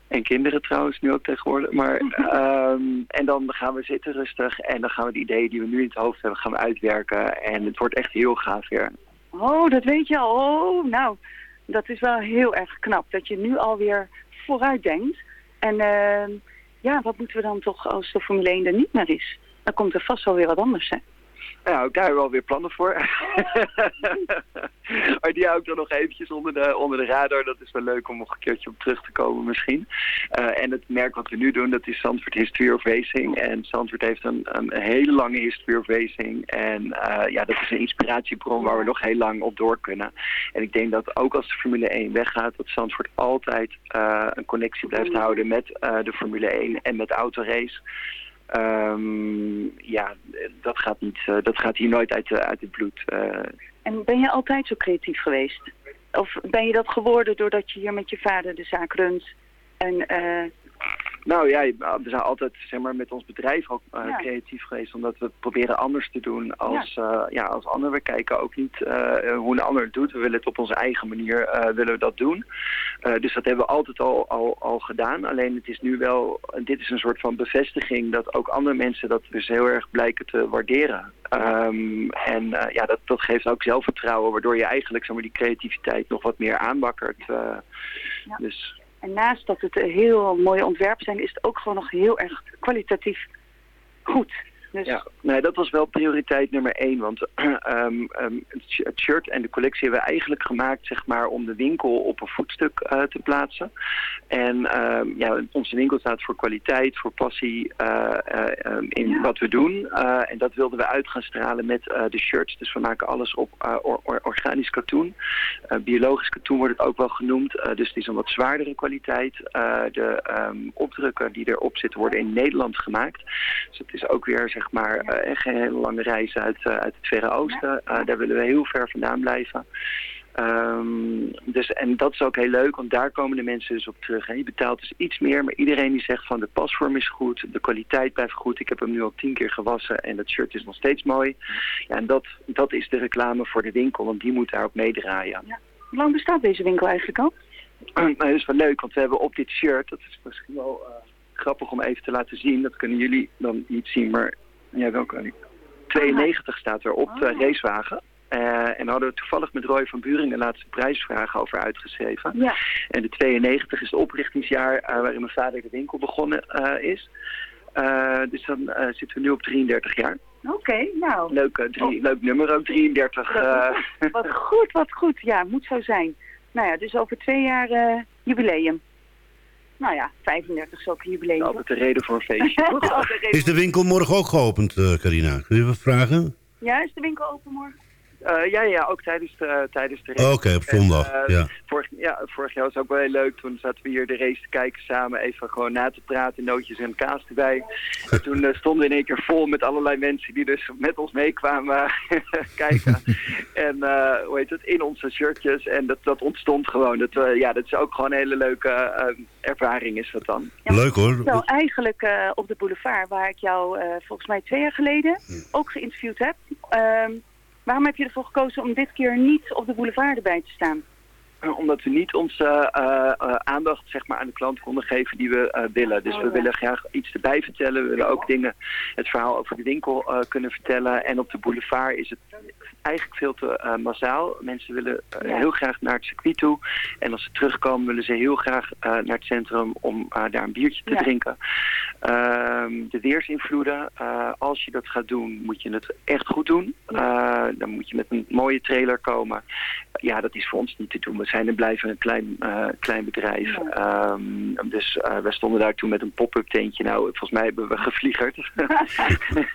En kinderen trouwens, nu ook tegenwoordig. Maar, ehm, en dan gaan we zitten rustig en dan gaan we de ideeën die we nu in het hoofd hebben, gaan we uitwerken. En het wordt echt heel gaaf weer. Oh, dat weet je al. Oh, nou, dat is wel heel erg knap. Dat je nu alweer vooruit denkt. En eh, ja, wat moeten we dan toch als de Formule 1 er niet meer is? Dan komt er vast wel weer wat anders, hè? Ook daar hebben we alweer plannen voor. maar die hou ik dan nog eventjes onder de, onder de radar. Dat is wel leuk om nog een keertje op terug te komen misschien. Eh, en het merk wat we nu doen, dat is Zandvoort History of Racing. En Zandvoort heeft een, een hele lange history of racing. En eh, ja, dat is een inspiratiebron waar we nog heel lang op door kunnen. En ik denk dat ook als de Formule 1 weggaat, dat Zandvoort altijd eh, een connectie blijft houden met de Formule 1 en met autorace. Ehm, ja, dat gaat, niet, eh, dat gaat hier nooit uit, uit het bloed. eh. En ben je altijd zo creatief geweest? Of ben je dat geworden doordat je hier met je vader de zaak runt? En eh, Nou ja, we zijn altijd zeg maar, met ons bedrijf ook eh, Ja. creatief geweest. Omdat we proberen anders te doen als, ja. ja, als anderen. We kijken ook niet eh, hoe een ander het doet. We willen het op onze eigen manier eh, willen we dat doen. Eh, dus dat hebben we altijd al, al, al gedaan. Alleen het is nu wel, dit is een soort van bevestiging dat ook andere mensen dat dus heel erg blijken te waarderen. Ehm, en eh, ja, dat, dat geeft ook zelfvertrouwen, waardoor je eigenlijk zeg maar, die creativiteit nog wat meer aanwakkert. eh. Dus En naast dat het een heel mooie ontwerpen zijn, is het ook gewoon nog heel erg kwalitatief goed. Dus Ja, nee, dat was wel prioriteit nummer één. Want ehm, ehm, het sh- het shirt en de collectie hebben we eigenlijk gemaakt zeg maar, om de winkel op een voetstuk eh, te plaatsen. En ehm, ja, onze winkel staat voor kwaliteit, voor passie eh, eh, in wat we doen. En dat wilden we uit gaan stralen met de shirts. Dus we maken alles op or- or- organisch katoen. Biologisch katoen wordt het ook wel genoemd. Dus het is een wat zwaardere kwaliteit. De opdrukken die erop zitten worden in Nederland gemaakt. Dus het is ook weer zeg maar eh, geen hele lange reis uit, eh, uit het Verre Oosten. Eh, daar willen we heel ver vandaan blijven. Ehm, dus, en dat is ook heel leuk, want daar komen de mensen dus op terug. Hè. Je betaalt dus iets meer, maar iedereen die zegt van de pasvorm is goed, de kwaliteit blijft goed. Ik heb hem nu al tien keer gewassen en dat shirt is nog steeds mooi. Ja, en dat, dat is de reclame voor de winkel, want die moet daarop meedraaien. hoe lang bestaat deze winkel eigenlijk al? Nou, dat is wel leuk, want we hebben op dit shirt, dat is misschien wel grappig om even te laten zien. Dat kunnen jullie dan niet zien, maar ja, wel kan ik. 92 staat er op de racewagen. Eh, en daar hadden we toevallig met Roy van Buringen de laatste prijsvragen over uitgeschreven. Ja. En de 92 is het oprichtingsjaar eh, waarin mijn vader de winkel begonnen eh, is. Dus dan zitten we nu op 33 jaar. Oké, nou. Leuk, drie, leuk nummer ook, 33. eh. Wat goed, wat goed. Ja, moet zo zijn. Nou ja, dus over twee jaar jubileum. Nou ja, 35 is ook een jubileum. Altijd de reden voor een feestje. Is de winkel morgen ook geopend, eh, Carina? Kun je wat vragen? Ja, is de winkel open morgen? Eh, ja, ja, ook tijdens de, tijdens de Oh, Oké, op zondag, En, eh, ja. Vorig, ja, vorig jaar was het ook wel heel leuk. Toen zaten we hier de race te kijken samen. Even gewoon na te praten, nootjes en kaas erbij. En toen eh, stonden we in één keer vol met allerlei mensen die dus met ons meekwamen kijken. en eh, hoe heet het, in onze shirtjes. En dat, dat ontstond gewoon. Dat, eh, ja, dat is ook gewoon een hele leuke ervaring is dat dan. Leuk hoor. Wel, eigenlijk eh, op de boulevard, waar ik jou eh, volgens mij twee jaar geleden ook geïnterviewd heb. Ehm, waarom heb je ervoor gekozen om dit keer niet op de boulevard erbij te staan? Eh, Omdat we niet onze eh, aandacht zeg maar, aan de klant konden geven die we willen. Dus we willen graag iets erbij vertellen. We willen ook dingen, het verhaal over de winkel kunnen vertellen. En op de boulevard is het eigenlijk veel te eh, massaal. Mensen willen eh, heel graag naar het circuit toe. En als ze terugkomen willen ze heel graag eh, naar het centrum om daar een biertje te Ja. drinken. Ehm, de weersinvloeden, als je dat gaat doen, moet je het echt goed doen. Dan moet je met een mooie trailer komen. Ja, dat is voor ons niet te doen. We zijn en blijven een klein, klein bedrijf. Ehm, dus we stonden daar toen met een pop-up tentje. Nou, volgens mij hebben we gevliegerd.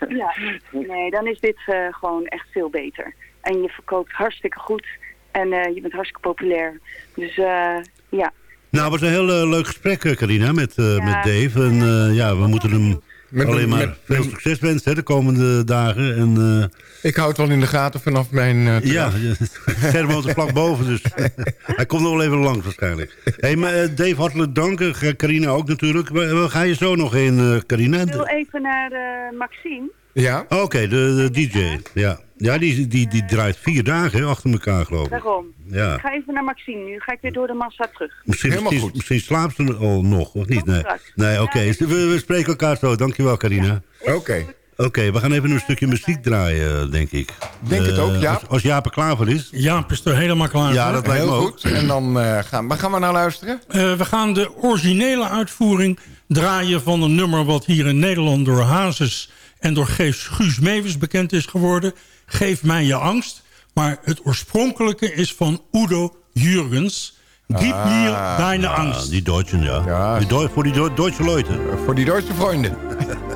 ja, nee, dan is dit gewoon echt veel beter. En je verkoopt hartstikke goed. En eh, je bent hartstikke populair. Dus eh, ja. Nou, het was een heel eh, leuk gesprek, Carina, met, eh, Ja. met Dave. En eh, ja, we moeten hem Met- alleen maar met- veel succes wensen hè, de komende dagen. En, eh, Ik hou het wel in de gaten vanaf mijn... eh, ja. Ger woont er vlak boven, dus hij komt nog wel even langs waarschijnlijk. hey, maar Dave, hartelijk dank. Eh, Carina ook natuurlijk. Waar, waar ga je zo nog heen, eh, Carina? Ik wil even naar eh, Maxime. Ja? Oké, de, de DJ. Ja, ja die, die, die draait vier dagen hè, achter elkaar, geloof ik. Daarom. Ja. Ik ga even naar Maxime. Nu ga ik weer door de massa terug. Misschien, Helemaal misschien, goed. misschien slaapt ze al nog, of niet? Nee, nee oké. We, we spreken elkaar zo. Dankjewel, Carina. Oké. Oké, we gaan even een stukje muziek draaien, denk ik. Denk het Eh, ook, Jaap. Als, als Jaap er klaar voor is. Jaap is er helemaal klaar Ja, voor. dat lijkt me Heel ook. goed. En dan eh, gaan, waar gaan we naar luisteren? Eh, we gaan de originele uitvoering draaien van een nummer... wat hier in Nederland door Hazes en door Geef Guus Mewis bekend is geworden. Geef mij je angst. Maar het oorspronkelijke is van Udo Jurgens. Gib mir deine Ja, Angst. die Duitsen, ja. Ja. Die Deu- voor die Duitse Leute. Voor die Duitse vrienden.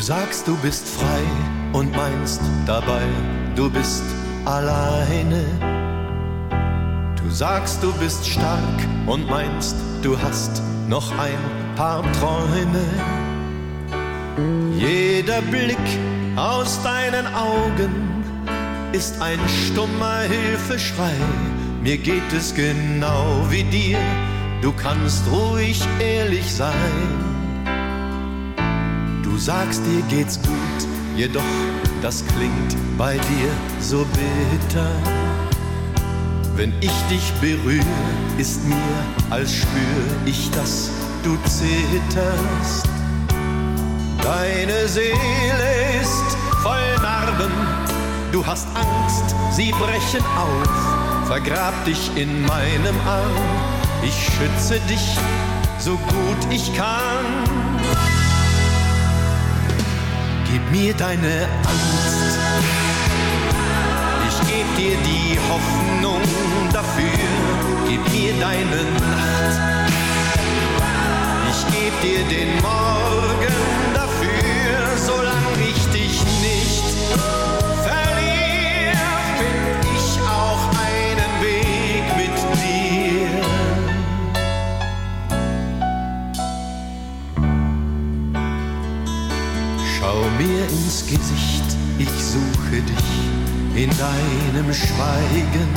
Du sagst, du bist frei und meinst dabei, du bist alleine. Du sagst, du bist stark und meinst, du hast noch ein paar Träume. Jeder Blick aus deinen Augen ist ein stummer Hilfeschrei. Mir geht es genau wie dir, du kannst ruhig ehrlich sein. Sagst, dir geht's gut, jedoch das klingt bei dir so bitter. Wenn ich dich berühre, ist mir, als spür ich, dass du zitterst. Deine Seele ist voll Narben, du hast Angst, sie brechen auf. Vergrab dich in meinem Arm, ich schütze dich so gut ich kann. Gib mir deine Angst. Ich geb dir die Hoffnung dafür. Gib mir deine Nacht. Ich geb dir den Morgen ins Gesicht, ich suche dich in deinem Schweigen.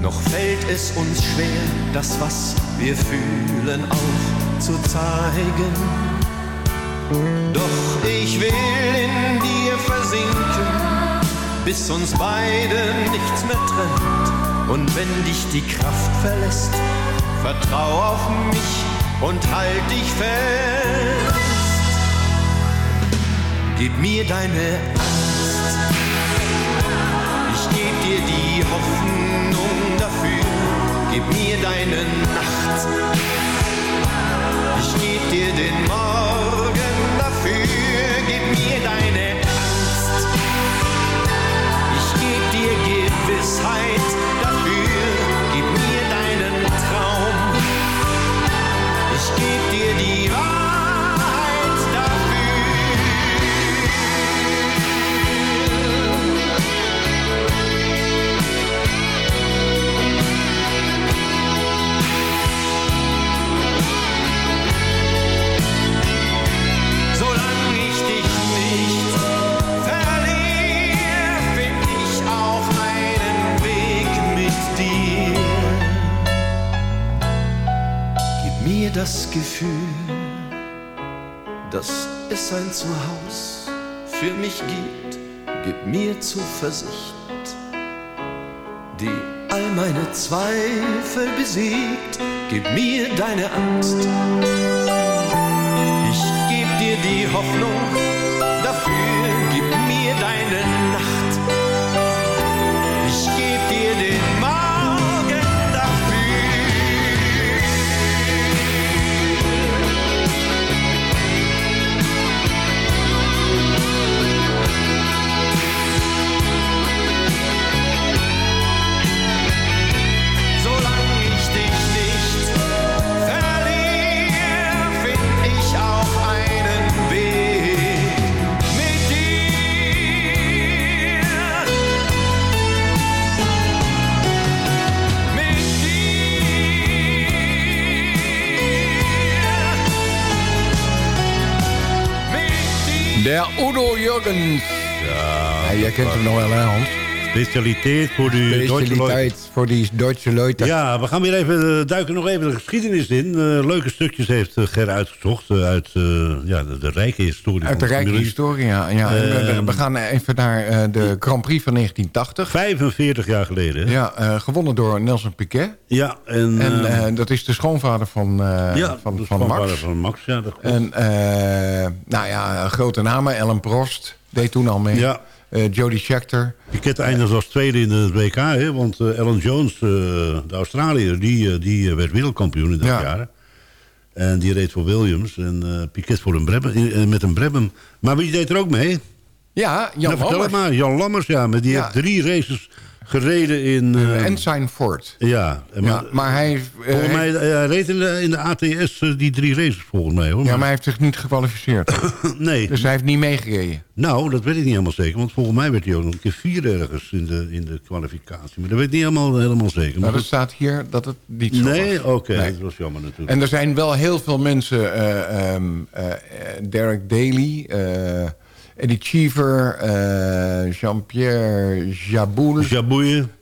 Noch fällt es uns schwer, das, was wir fühlen, auch zu zeigen. Doch ich will in dir versinken, bis uns beide nichts mehr trennt. Und wenn dich die Kraft verlässt, vertrau auf mich und halt dich fest. Gib mir deine Angst. Ich geb dir die Hoffnung dafür. Gib mir deine Nacht. Ich geb dir den Morgen dafür. Gib mir deine Angst. Ich geb dir Gewissheit besiegt. Gib mir deine Angst. Ja, jij kent hem nog wel, hè, Hans? Specialiteit voor die Leute. Specialiteit voor die Duitse Leute. Ja, we gaan weer even eh, duiken nog even de geschiedenis in. Eh, leuke stukjes heeft eh, Ger uitgezocht uit ja, de, de rijke historie. Uit de rijke Formule 1. historie, ja. ja we- Ehm, gaan even naar de Grand Prix van 1980. 45 jaar geleden. Ja, gewonnen door Nelson Piquet. Ja, en, En dat is de schoonvader van, ja, van, van schoonvader Max. van Max, ja, dat. En nou ja, grote namen. Ellen Prost deed toen al mee. Ja. Eh, Jody Scheckter. Piquet eindigde als tweede in het WK, hè, want eh Alan Jones, eh, de Australiër, die, die werd wereldkampioen in dat Ja. jaar. En die reed voor Williams en Piquet voor een Brabham, eh, met een Brabham. Maar wie deed er ook mee? Ja, Jan nou, Lammers. maar. Jan Lammers, ja, maar die Ja. heeft drie races gereden in... eh, Ensign Ford. ja, maar, maar hij, eh, volgens mij eh, hij reed in de, in de ATS die drie races volgens mij. Hoor. ja, maar hij heeft zich niet gekwalificeerd. nee, dus hij heeft niet meegereden. nou, dat weet ik niet helemaal zeker. Want volgens mij werd hij ook nog een keer vier ergens in de, in de kwalificatie. Maar dat weet ik niet helemaal, helemaal zeker. Maar Maar er staat hier dat het niet zo nee, was. oké, Nee. dat was jammer natuurlijk. En er zijn wel heel veel mensen. eh, ehm, eh, eh, Derek Daly, Eddie Cheever, eh, Jean-Pierre Jaboul,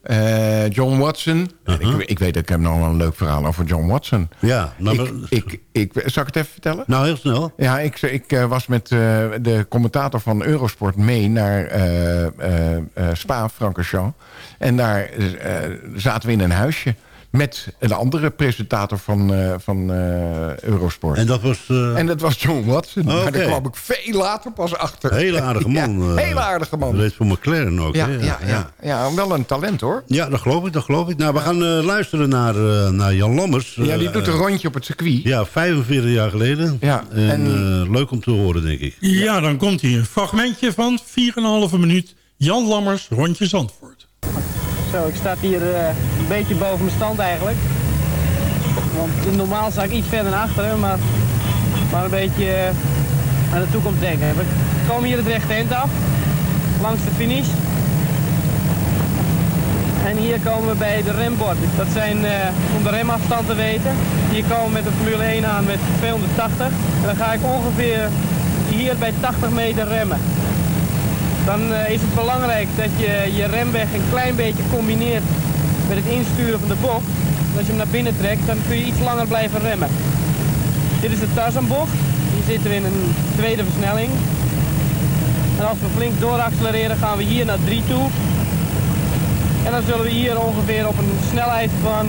eh, John Watson. En ik, ik weet, ik heb nog wel een leuk verhaal over John Watson. Ja, ik, maar- ik, ik, zal ik het even vertellen? nou heel snel. Ja, ik, ik eh, was met de commentator van Eurosport mee naar Spa, Francorchamps. En daar zaten we in een huisje met een andere presentator van, eh, van eh, Eurosport. En dat was... eh, En dat was John Watson. Maar Oké. daar kwam ik veel later pas achter. hele aardige man. Ja, eh, hele aardige man. Reed voor McLaren ook. Ja, hè? ja, ja, ja, wel een talent hoor. Ja, dat geloof ik, dat geloof ik. Nou, we gaan eh, luisteren naar, eh, naar Jan Lammers. Ja, die doet een rondje op het circuit. Ja, 45 jaar geleden. Ja, en, en- eh, leuk om te horen, denk ik. Ja, dan komt hier een fragmentje van 4,5 minuut. Jan Lammers, rondje Zandvoort. Ik sta hier eh, een beetje boven mijn stand eigenlijk. Want normaal sta ik iets verder naar achteren, maar, maar een beetje eh, aan de toekomst denken. We komen hier het rechte eind af, langs de finish. En hier komen we bij de remborden. Dat zijn, eh, om de remafstand te weten, hier komen we met de Formule 1 aan met 280. En dan ga ik ongeveer hier bij 80 meter remmen. Dan eh, is het belangrijk dat je je remweg een klein beetje combineert met het insturen van de bocht. Als je hem naar binnen trekt, dan kun je iets langer blijven remmen. Dit is de Tarzanbocht. Hier zitten we in een tweede versnelling. En als we flink dooraccelereren gaan we hier naar 3 toe. En dan zullen we hier ongeveer op een snelheid van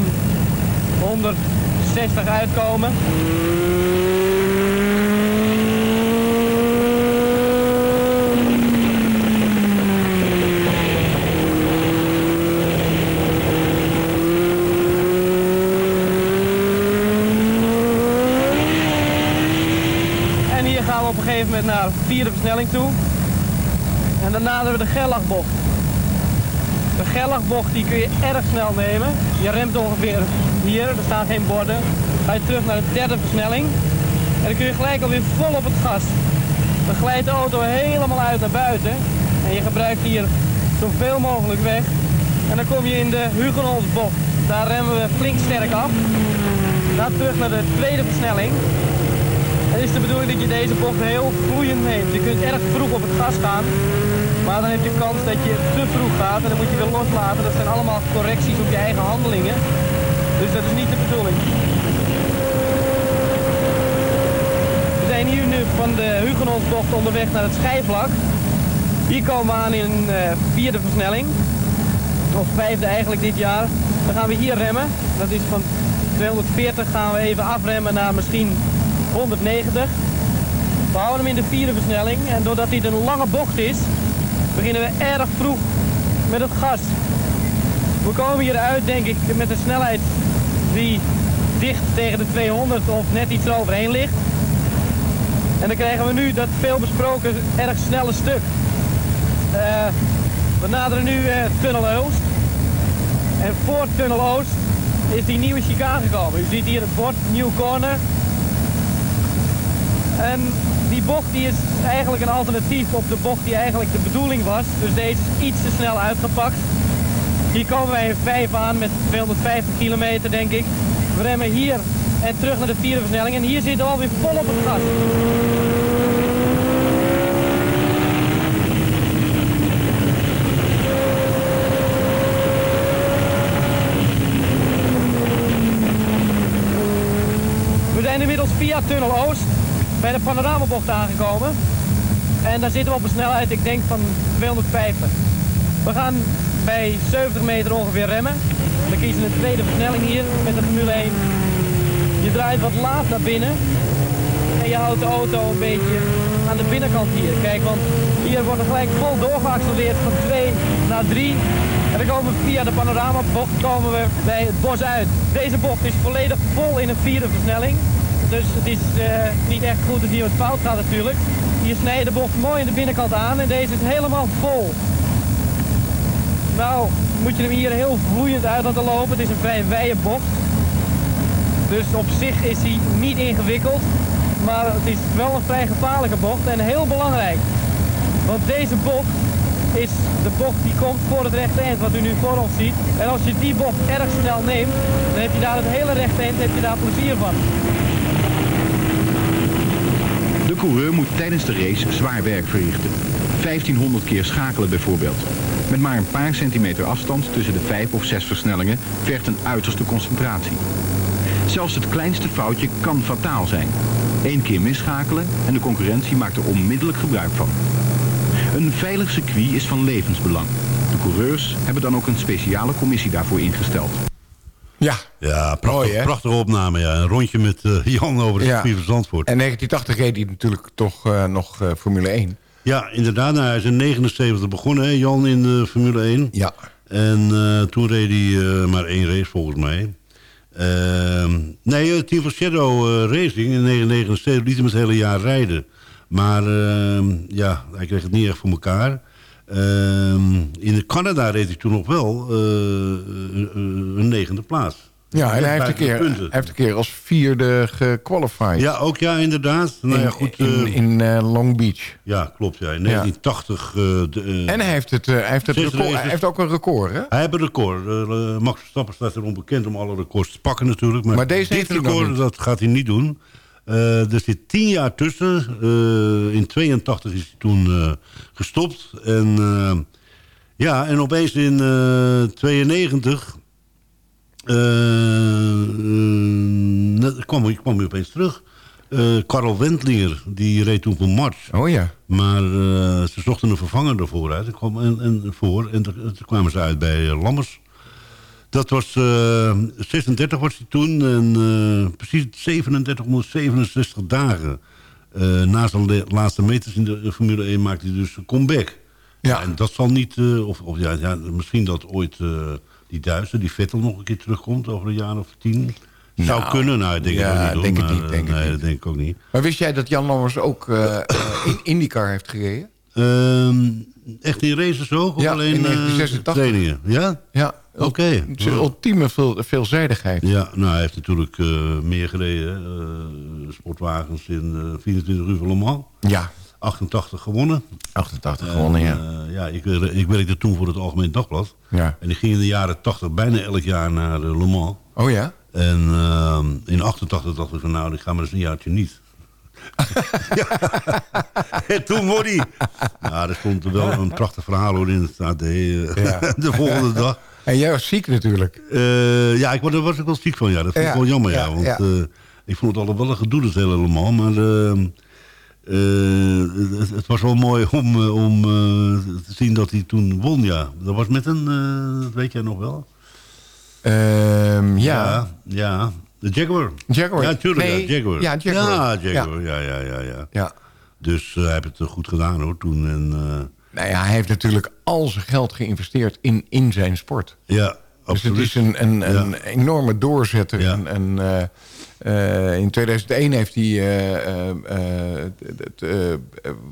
160 uitkomen. En hier gaan we op een gegeven moment naar de vierde versnelling toe. En dan naderen we de Gerlachbocht. De Gerlachbocht die kun je erg snel nemen. Je remt ongeveer hier, er staan geen borden. Ga je terug naar de derde versnelling. En dan kun je gelijk alweer vol op het gas. Dan glijdt de auto helemaal uit naar buiten. En je gebruikt hier zoveel mogelijk weg. En dan kom je in de Hugenholzbocht. Daar remmen we flink sterk af. Dan terug naar de tweede versnelling. Het is de bedoeling dat je deze bocht heel vloeiend neemt. Je kunt erg vroeg op het gas gaan, maar dan heb je kans dat je te vroeg gaat en dan moet je weer loslaten. Dat zijn allemaal correcties op je eigen handelingen. Dus dat is niet de bedoeling. We zijn hier nu van de Hugenholzbocht onderweg naar het schijfvlak. Hier komen we aan in eh, vierde versnelling. Of vijfde eigenlijk dit jaar. Dan gaan we hier remmen. Dat is van 240 gaan we even afremmen naar misschien 190. We houden hem in de vierde versnelling en doordat dit een lange bocht is, beginnen we erg vroeg met het gas. We komen hier uit denk ik met een snelheid die dicht tegen de 200 of net iets eroverheen ligt. En dan krijgen we nu dat veel besproken erg snelle stuk. Eh, we naderen nu eh, Tunnel Oost. En voor Tunnel Oost is die nieuwe chicane gekomen. U ziet hier het bord New Corner. En die bocht die is eigenlijk een alternatief op de bocht die eigenlijk de bedoeling was. Dus deze is iets te snel uitgepakt. Hier komen wij in 5 aan met 250 kilometer, denk ik. We remmen hier en terug naar de vierde versnelling. En hier zitten we alweer vol op het gas. We zijn inmiddels via Tunnel Oost bij de panoramabocht aangekomen. En daar zitten we op een snelheid, ik denk van 250. We gaan bij 70 meter ongeveer remmen. We kiezen een tweede versnelling hier met de Formule 1. Je draait wat laat naar binnen. En je houdt de auto een beetje aan de binnenkant hier. Kijk, want hier wordt er gelijk vol doorgeaccelereerd van 2 naar 3. En dan komen we via de panoramabocht komen we bij het bos uit. Deze bocht is volledig vol in een vierde versnelling. Dus het is eh, niet echt goed dat hier wat fout gaat natuurlijk. Hier snijdt de bocht mooi aan de binnenkant aan en deze is helemaal vol. Nou, moet je hem hier heel vloeiend uit laten lopen. Het is een vrij wijde bocht. Dus op zich is hij niet ingewikkeld. Maar het is wel een vrij gevaarlijke bocht en heel belangrijk. Want deze bocht is de bocht die komt voor het rechte eind, wat u nu voor ons ziet. En als je die bocht erg snel neemt, dan heb je daar het hele rechte eind, heb je daar plezier van. Coureur moet tijdens de race zwaar werk verrichten. 1500 keer schakelen bijvoorbeeld. Met maar een paar centimeter afstand tussen de vijf of zes versnellingen vergt een uiterste concentratie. Zelfs het kleinste foutje kan fataal zijn. Eén keer misschakelen en de concurrentie maakt er onmiddellijk gebruik van. Een veilig circuit is van levensbelang. De coureurs hebben dan ook een speciale commissie daarvoor ingesteld. Ja, Ja, prachtig, Mooi, prachtige opname. Ja. Een rondje met eh, Jan over het Ja. van Zandvoort. En 1980 reed hij natuurlijk toch eh, nog eh, Formule 1. Ja, inderdaad. Nou, hij is in 79 begonnen, hè, Jan, in de Formule 1. Ja. En toen reed hij maar één race, volgens mij. Ehm, nee, het Team van Shadow Racing in 1979 liet hem het hele jaar rijden. Maar ehm, ja, hij kreeg het niet echt voor elkaar. Ehm, in Canada reed hij toen nog wel eh, een, een negende plaats. Ja, en hij heeft, een keer, hij heeft een keer als vierde gequalified. Ja, ook ja, inderdaad. Nou ja, in, goed, in, eh, in eh, Long Beach. Ja, klopt. Ja. In 1980... eh, de, eh, En hij heeft, het, eh, hij, heeft het record, hij heeft ook een record, hè? Hij heeft een record. Eh, eh, Max Verstappen staat erom bekend om alle records te pakken natuurlijk. Maar, Maar deze dit record, dat gaat hij niet doen. Eh, er zit tien jaar tussen. Eh, in 82 is hij toen eh, gestopt. En ja, en opeens in eh 92... eh, eh, net- kwam, kwam hij opeens terug. Karel Wendlinger, die reed toen voor Mars. Oh ja. Maar ze zochten een vervanger ervoor uit. En, kwam, en, en, voor, en toen kwamen ze uit bij Lammers. Dat was eh 36 was hij toen. En eh, precies 3767 dagen. eh, na zijn laatste meters in de Formule 1 maakte hij dus een comeback. Ja. En dat zal niet... of, of ja, ja, misschien dat ooit die Duitser, die Vettel nog een keer terugkomt over een jaar of tien. Zou Nou, kunnen. Nou, ik denk ja, hoor, denk het niet, denk nee, dat denk ik ook niet. Maar wist jij dat Jan Lammers ook in IndyCar heeft gereden? Ehm, echt in races ook? Of Ja, alleen in eh, 1986. trainingen? Ja? Ja. Oké. Een ultieme veel, veelzijdigheid. Ja, nou, hij heeft natuurlijk eh, meer gereden. Eh, sportwagens in eh 24 uur van Le Mans. Ja. 88 gewonnen. 88 gewonnen, ja. Eh, ja, ik, ik werkte toen voor het Algemeen Dagblad. Ja. En ik ging in de jaren 80 bijna elk jaar naar eh, Le Mans. Oh ja? En ehm, in 88 dacht ik van nou, ik ga maar eens een jaartje niet. en toen won hij. Nou, er stond er wel een prachtig verhaal hoor in het AD eh, Ja. de volgende dag. En jij was ziek natuurlijk. Eh, ja, ik, daar was ik wel ziek van. Ja. Dat vond ik Ja, wel jammer. Ja, want eh, ik vond het altijd wel een gedoe, dat hele Le Mans. Maar eh, het, het was wel mooi om, om te zien dat hij toen won. Ja. Dat was met een, dat weet jij nog wel? Ja. ja. ja. De Jaguar. Jaguar. Ja, tuurlijk. Nee, ja, Jaguar. ja, Jaguar. Ja, Jaguar. Ja, ja, ja. ja, Ja. Dus eh, hij heeft het eh, goed gedaan hoor, toen. En, eh, Nou ja, hij heeft natuurlijk al zijn geld geïnvesteerd in, in zijn sport. ja, Dus absoluut. het is een, een, enorme doorzetter. Ja. En, en, eh, in 2001 heeft hij... eh, eh,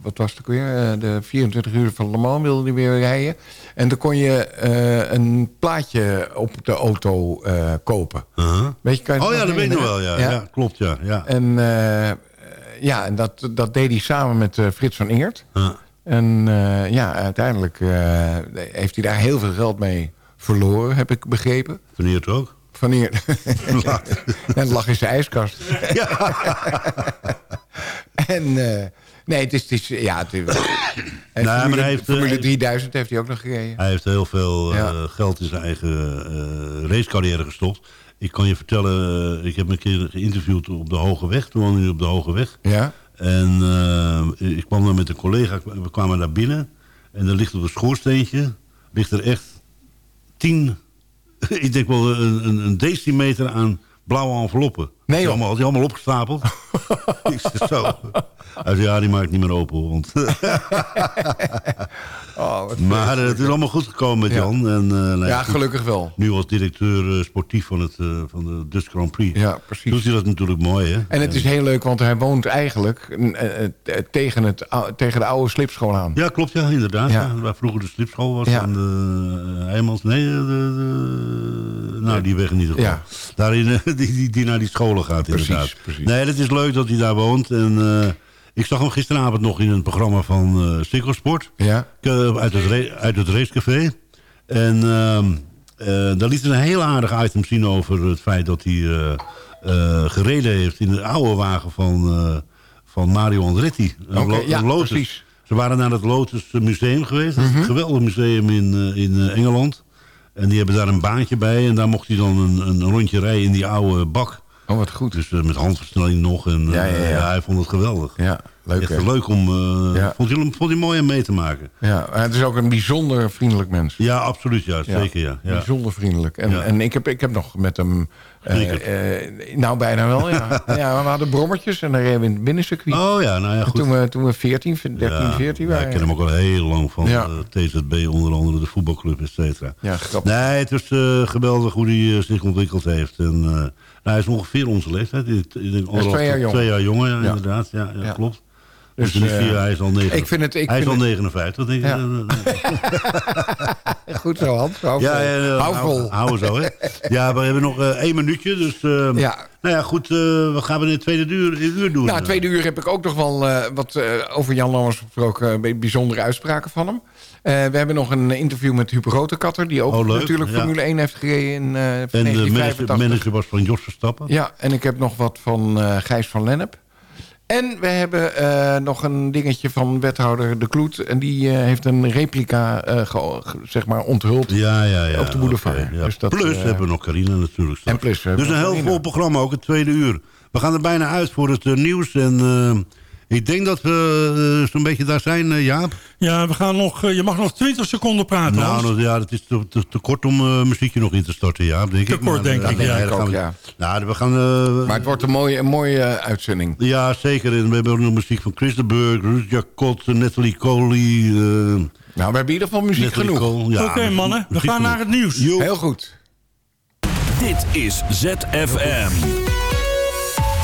wat was het ook weer? De 24 uur van Le Mans wilde hij weer rijden. En dan kon je een plaatje op de auto kopen. Uh-huh. Weet je, kan je Oh ja, dat weet ik nog wel. Ja, ja. klopt. Ja, ja. En, ja, en dat, dat deed hij samen met Frits van Eert. Ja. En ja, uiteindelijk heeft hij daar heel veel geld mee verloren, heb ik begrepen. Van Eert ook. Van Eert. en lag in zijn ijskast. En eh, nee, het is... Het is ja, het is, maar Formule, hij heeft, eh, Formule 3000 heeft hij ook nog gereden. Hij heeft heel veel eh, Ja. geld in zijn eigen eh, racecarrière gestopt. Ik kan je vertellen, ik heb een keer geïnterviewd op de Hoge Weg. Toen woonde hij op de Hoge Weg. Ja? En ik kwam daar met een collega, we kwamen daar binnen. En er ligt op een schoorsteentje, ligt er echt tien, ik denk wel een, een, decimeter aan blauwe enveloppen. Nee, die joh. allemaal, die allemaal opgestapeld. ik zeg zo. Hij zei, ja, die maakt niet meer open. Want Oh, maar eh, het is allemaal goed gekomen met Ja. Jan. En, eh, nou Ja, gelukkig wel. Nu als directeur eh, sportief van, het, van de Dutch Grand Prix. Ja, precies. Doet hij dat natuurlijk mooi, hè? En het is heel leuk, want hij woont eigenlijk tegen, het, tegen de oude slipschool aan. Ja, klopt, ja, inderdaad. Ja. Ja. Waar vroeger de slipschool was. Ja. En de Heijmans, nee, de, de- nou, die weg in ieder geval. Ja. Daarin, die, die, die naar die scholen gaat, Precies, inderdaad. precies. Nee, het is leuk dat hij daar woont. En eh, ik zag hem gisteravond nog in een programma van eh Sikkelsport. Ja. Uit, het uit het racecafé. En ehm, eh, daar liet hij een heel aardig item zien over het feit dat hij gereden heeft in de oude wagen van, van Mario Andretti. Lo- ja, Lotus. precies. Ze waren naar het Lotus Museum geweest. Dat is Mhm. een geweldig museum in, in Engeland. En die hebben daar een baantje bij. En daar mocht hij dan een, een rondje rijden in die oude bak. Oh, wat goed. Dus eh, met handversnelling nog. En, Ja, ja, eh, ja. hij vond het geweldig. Ja, leuk Echt hè? leuk om... Ja. vond, hij, vond hij mooi om mee te maken. Ja, het is ook een bijzonder vriendelijk mens. Ja, absoluut. Ja, zeker ja. ja. Bijzonder vriendelijk. En, en ik, heb, ik heb nog met hem... eh, eh, nou, bijna wel, ja. ja. We hadden brommetjes en dan reden we in het binnencircuit. Oh ja, nou ja, En goed. Toen we, toen we 14, 13, Ja, 14 ja, waren. ik ken hem ook al heel lang van Ja. eh, TZB, onder andere de voetbalclub, et cetera. Ja, grappig. Nee, het is geweldig hoe hij zich ontwikkeld heeft. En, nou, hij is ongeveer onze leeftijd. Ik, ik denk anderhalf twee jaar tot jonger. Twee jaar jonger, ja, Ja. inderdaad. Ja, ja, Ja. klopt. Dus, Dus, niet eh, vier, hij is al, negen, ik vind het- ik hij is vind al het- 59, denk ik. Ja. Goed zo, Hans. Hou Ja, vol. ja, ja, Hou vol. Houden we zo, hè? Ja, we hebben nog eh, één minuutje. Dus, eh, Ja. nou ja, goed. eh, we gaan in het tweede uur, uur doen. Nou, tweede uur heb ik ook nog wel eh, wat eh, over Jan Lammers gesproken. eh, bijzondere uitspraken van hem. Eh, we hebben nog een interview met Huub Rotekatter. Die ook Oh, leuk, natuurlijk ja. Formule 1 heeft gereden in eh en de manager, 1985. manager was van Jos Verstappen. Ja, en ik heb nog wat van eh, Gijs van Lennep. En we hebben eh, nog een dingetje van wethouder De Kloet. En die eh, heeft een replica ge- ge- zeg maar onthuld Ja, ja, ja. op de boulevard. oké, ja. Dus dat, plus hebben we nog Carina natuurlijk. straks. En plus dus een heel Carina. vol programma, ook het tweede uur. We gaan er bijna uit voor het nieuws. En ik denk dat we eh, zo'n beetje daar zijn, eh, Jaap. Ja, we gaan nog, eh, je mag nog 20 seconden praten. Nou, Hans. nou, ja, het is te, te, te kort om eh, muziekje nog in te starten, Jaap, denk Te ik. kort, denk ik, ja. gaan ook, we- ja. Nou, we gaan... eh, Maar het wordt een mooie, een mooie uitzending. Ja, zeker. En we hebben ook nog muziek van Chris de Burg, Ruud Jacot, Natalie Coley. eh Nou, we hebben in ieder geval muziek Natalie genoeg. Cole. Ja, Oké, mannen, we gaan genoeg. naar het nieuws. Heel goed. Dit is ZFM.